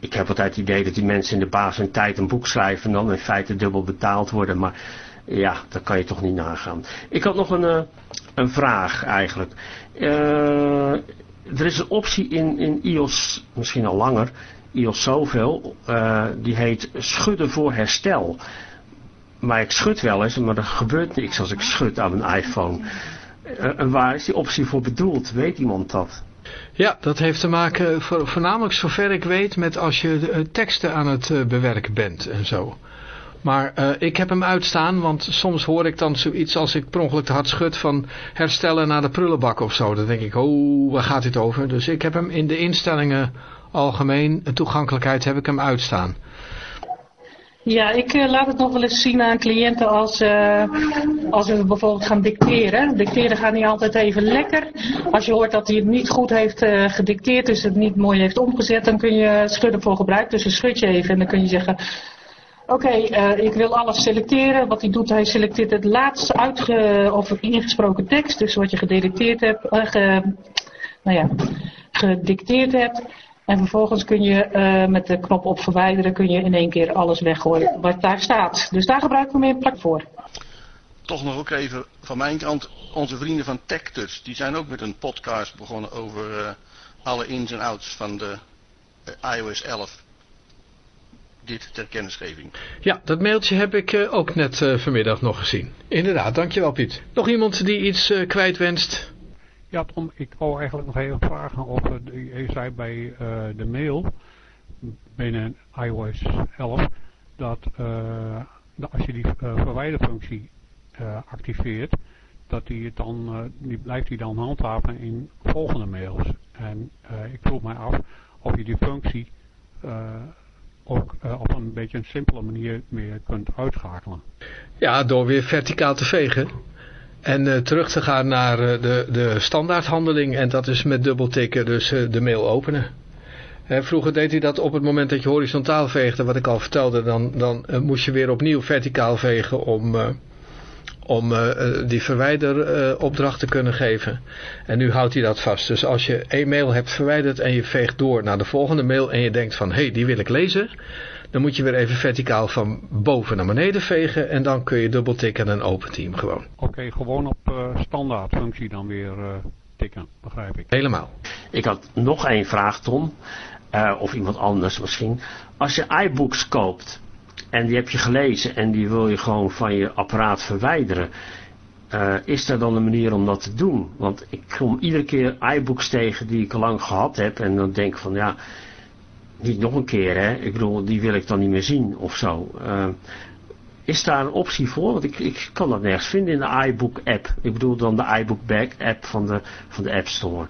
ik heb altijd het idee dat die mensen in de baas hun tijd een boek schrijven en dan in feite dubbel betaald worden. Maar ja, dat kan je toch niet nagaan. Ik had nog een, uh, een vraag eigenlijk. Uh, er is een optie in, in iOS, misschien al langer, iOS zoveel, die heet schudden voor herstel. Maar ik schud wel eens, maar er gebeurt niks als ik schud aan mijn iPhone. en waar is die optie voor bedoeld? Weet iemand dat? Ja, dat heeft te maken, voor, voornamelijk zover ik weet, met als je de, uh, teksten aan het uh, bewerken bent en zo. Maar ik heb hem uitstaan, want soms hoor ik dan zoiets als ik per ongeluk te hard schud van herstellen naar de prullenbak of zo. Dan denk ik, oh, waar gaat dit over? Dus ik heb hem in de instellingen algemeen, toegankelijkheid, heb ik hem uitstaan. Ja, ik uh, laat het nog wel eens zien aan cliënten als, uh, als we bijvoorbeeld gaan dicteren. Dicteren gaat niet altijd even lekker. Als je hoort dat hij het niet goed heeft uh, gedicteerd, dus het niet mooi heeft omgezet, dan kun je schudden voor gebruik. Dus dan schud je even en dan kun je zeggen, oké, ik wil alles selecteren. Wat hij doet, hij selecteert het laatste uitge of ingesproken tekst, dus wat je gedicteerd hebt, nou ja, gedicteerd hebt. En vervolgens kun je uh, met de knop op verwijderen kun je in één keer alles weggooien wat daar staat. Dus daar gebruiken we meer plak voor. Toch nog ook even van mijn kant, onze vrienden van TechTouch, die zijn ook met een podcast begonnen over uh, alle ins en outs van de uh, iOS 11. Dit ter kennisgeving. Ja, dat mailtje heb ik ook net vanmiddag nog gezien. Inderdaad, dankjewel Piet. Nog iemand die iets kwijt wenst? Ja Tom, ik wou eigenlijk nog even vragen of je zei bij uh, de mail binnen iOS 11 dat, uh, dat als je die uh, verwijderfunctie activeert, dat die het dan, die blijft die dan handhaven in volgende mails. En ik vroeg mij af of je die functie ook op een beetje een simpele manier meer kunt uitschakelen. Ja, door weer verticaal te vegen. En uh, terug te gaan naar uh, de, de standaardhandeling. En dat is met dubbeltikken dus uh, de mail openen. Vroeger deed hij dat op het moment dat je horizontaal veegde. Wat ik al vertelde. Dan, dan moest je weer opnieuw verticaal vegen om, om die verwijderopdracht te kunnen geven. En nu houdt hij dat vast. Dus als je één mail hebt verwijderd en je veegt door naar de volgende mail. En je denkt van hé hey, die wil ik lezen. Dan moet je weer even verticaal van boven naar beneden vegen. En dan kun je dubbeltikken en open team gewoon. Oké, okay, gewoon op uh, standaard functie dan weer uh, tikken, begrijp ik. Helemaal. Ik had nog één vraag Tom. Uh, of iemand anders misschien. Als je iBooks koopt en die heb je gelezen en die wil je gewoon van je apparaat verwijderen. Uh, is er dan een manier om dat te doen? Want ik kom iedere keer iBooks tegen die ik al lang gehad heb. En dan denk ik van ja, niet nog een keer hè. Ik bedoel, die wil ik dan niet meer zien of zo. Uh, is daar een optie voor? Want ik, ik kan dat nergens vinden in de iBook app. Ik bedoel dan de iBook Back app van de, van de App Store.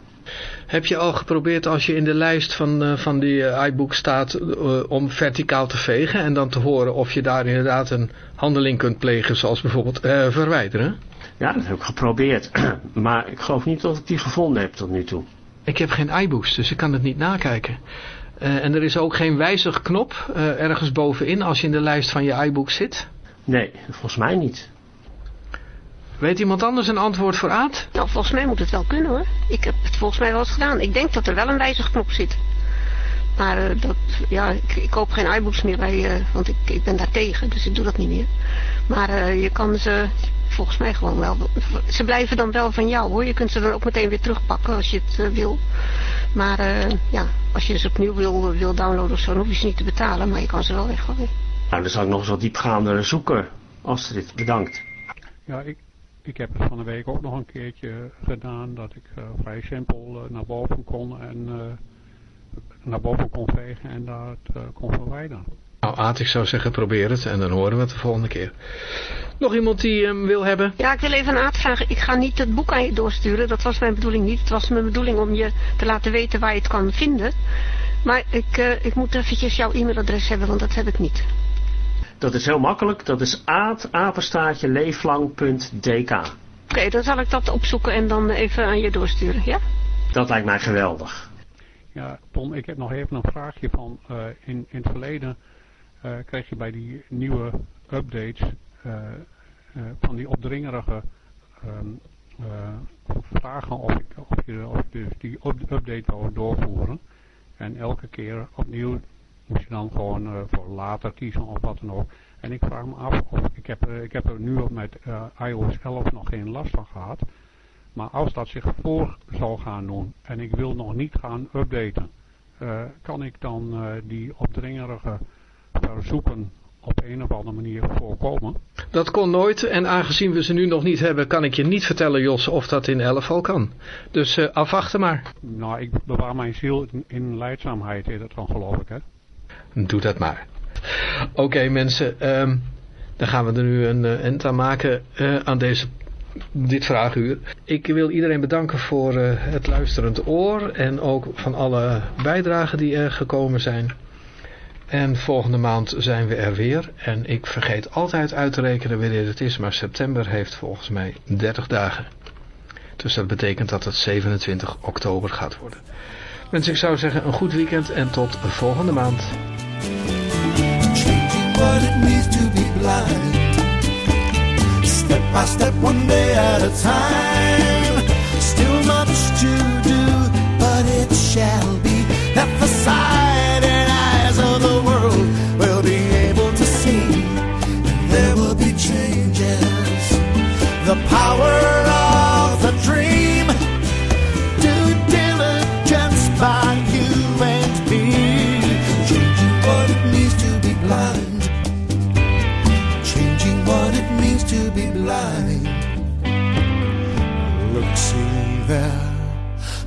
Heb je al geprobeerd als je in de lijst van, uh, van die uh, iBook staat uh, om verticaal te vegen en dan te horen of je daar inderdaad een handeling kunt plegen zoals bijvoorbeeld verwijderen? Ja, dat heb ik geprobeerd. maar ik geloof niet dat ik die gevonden heb tot nu toe. Ik heb geen iBooks, dus ik kan het niet nakijken. En er is ook geen wijzigknop ergens bovenin als je in de lijst van je iBook zit? Nee, volgens mij niet. Weet iemand anders een antwoord voor Aad? Nou, volgens mij moet het wel kunnen hoor. Ik heb het volgens mij wel eens gedaan. Ik denk dat er wel een wijzigknop zit. Maar uh, dat, ja, ik, ik, koop geen iBooks meer bij, uh, want ik, ik ben daar tegen, dus ik doe dat niet meer. Maar uh, je kan ze volgens mij gewoon wel, ze blijven dan wel van jou hoor. Je kunt ze dan ook meteen weer terugpakken als je het wil. Maar ja, als je ze opnieuw wil, wil downloaden of zo, dan hoef je ze niet te betalen, maar je kan ze wel weggooien. Nou, dan zal ik nog eens wat diepgaander zoeken. Astrid, bedankt. Ja, ik, ik heb het van de week ook nog een keertje gedaan dat ik uh, vrij simpel uh, naar boven kon en uh, naar boven kon vegen en dat kon verwijderen. Nou Aad, ik zou zeggen probeer het en dan horen we het de volgende keer. Nog iemand die hem wil hebben? Ja, ik wil even een Aad vragen. Ik ga niet het boek aan je doorsturen, dat was mijn bedoeling niet. Het was mijn bedoeling om je te laten weten waar je het kan vinden. Maar ik, ik moet eventjes jouw e-mailadres hebben, want dat heb ik niet. Dat is heel makkelijk. Dat is aatapenstaatje leeflang.dk. Oké, okay, dan zal ik dat opzoeken en dan even aan je doorsturen, ja? Dat lijkt mij geweldig. Ja, Tom, ik heb nog even een vraagje van... Uh, in, in het verleden uh, kreeg je bij die nieuwe updates... Uh, van die opdringerige um, vragen of, ik, je, dus die update wou doorvoeren. En elke keer opnieuw moet je dan gewoon voor later kiezen of wat dan ook. En ik vraag me af, of, ik, heb, ik heb er nu op met iOS 11 nog geen last van gehad. Maar als dat zich voor zal gaan doen en ik wil nog niet gaan updaten, kan ik dan die opdringerige verzoeken op een of andere manier voorkomen? Dat kon nooit en aangezien we ze nu nog niet hebben, kan ik je niet vertellen Jos of dat in 11 al kan. Dus afwachten maar. Nou, ik bewaar mijn ziel in leidzaamheid, is dat dan geloof ik hè. Doe dat maar. Oké okay, mensen, um, dan gaan we er nu een uh, end aan maken uh, aan deze, dit vraaguur. Ik wil iedereen bedanken voor het luisterend oor en ook van alle bijdragen die er gekomen zijn. En volgende maand zijn we er weer. En ik vergeet altijd uit te rekenen wanneer het is, maar september heeft volgens mij 30 dagen. Dus dat betekent dat het 27 oktober gaat worden. Mensen, ik zou zeggen een goed weekend en tot volgende maand. Time. Still much to do, but it shall be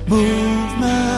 movement.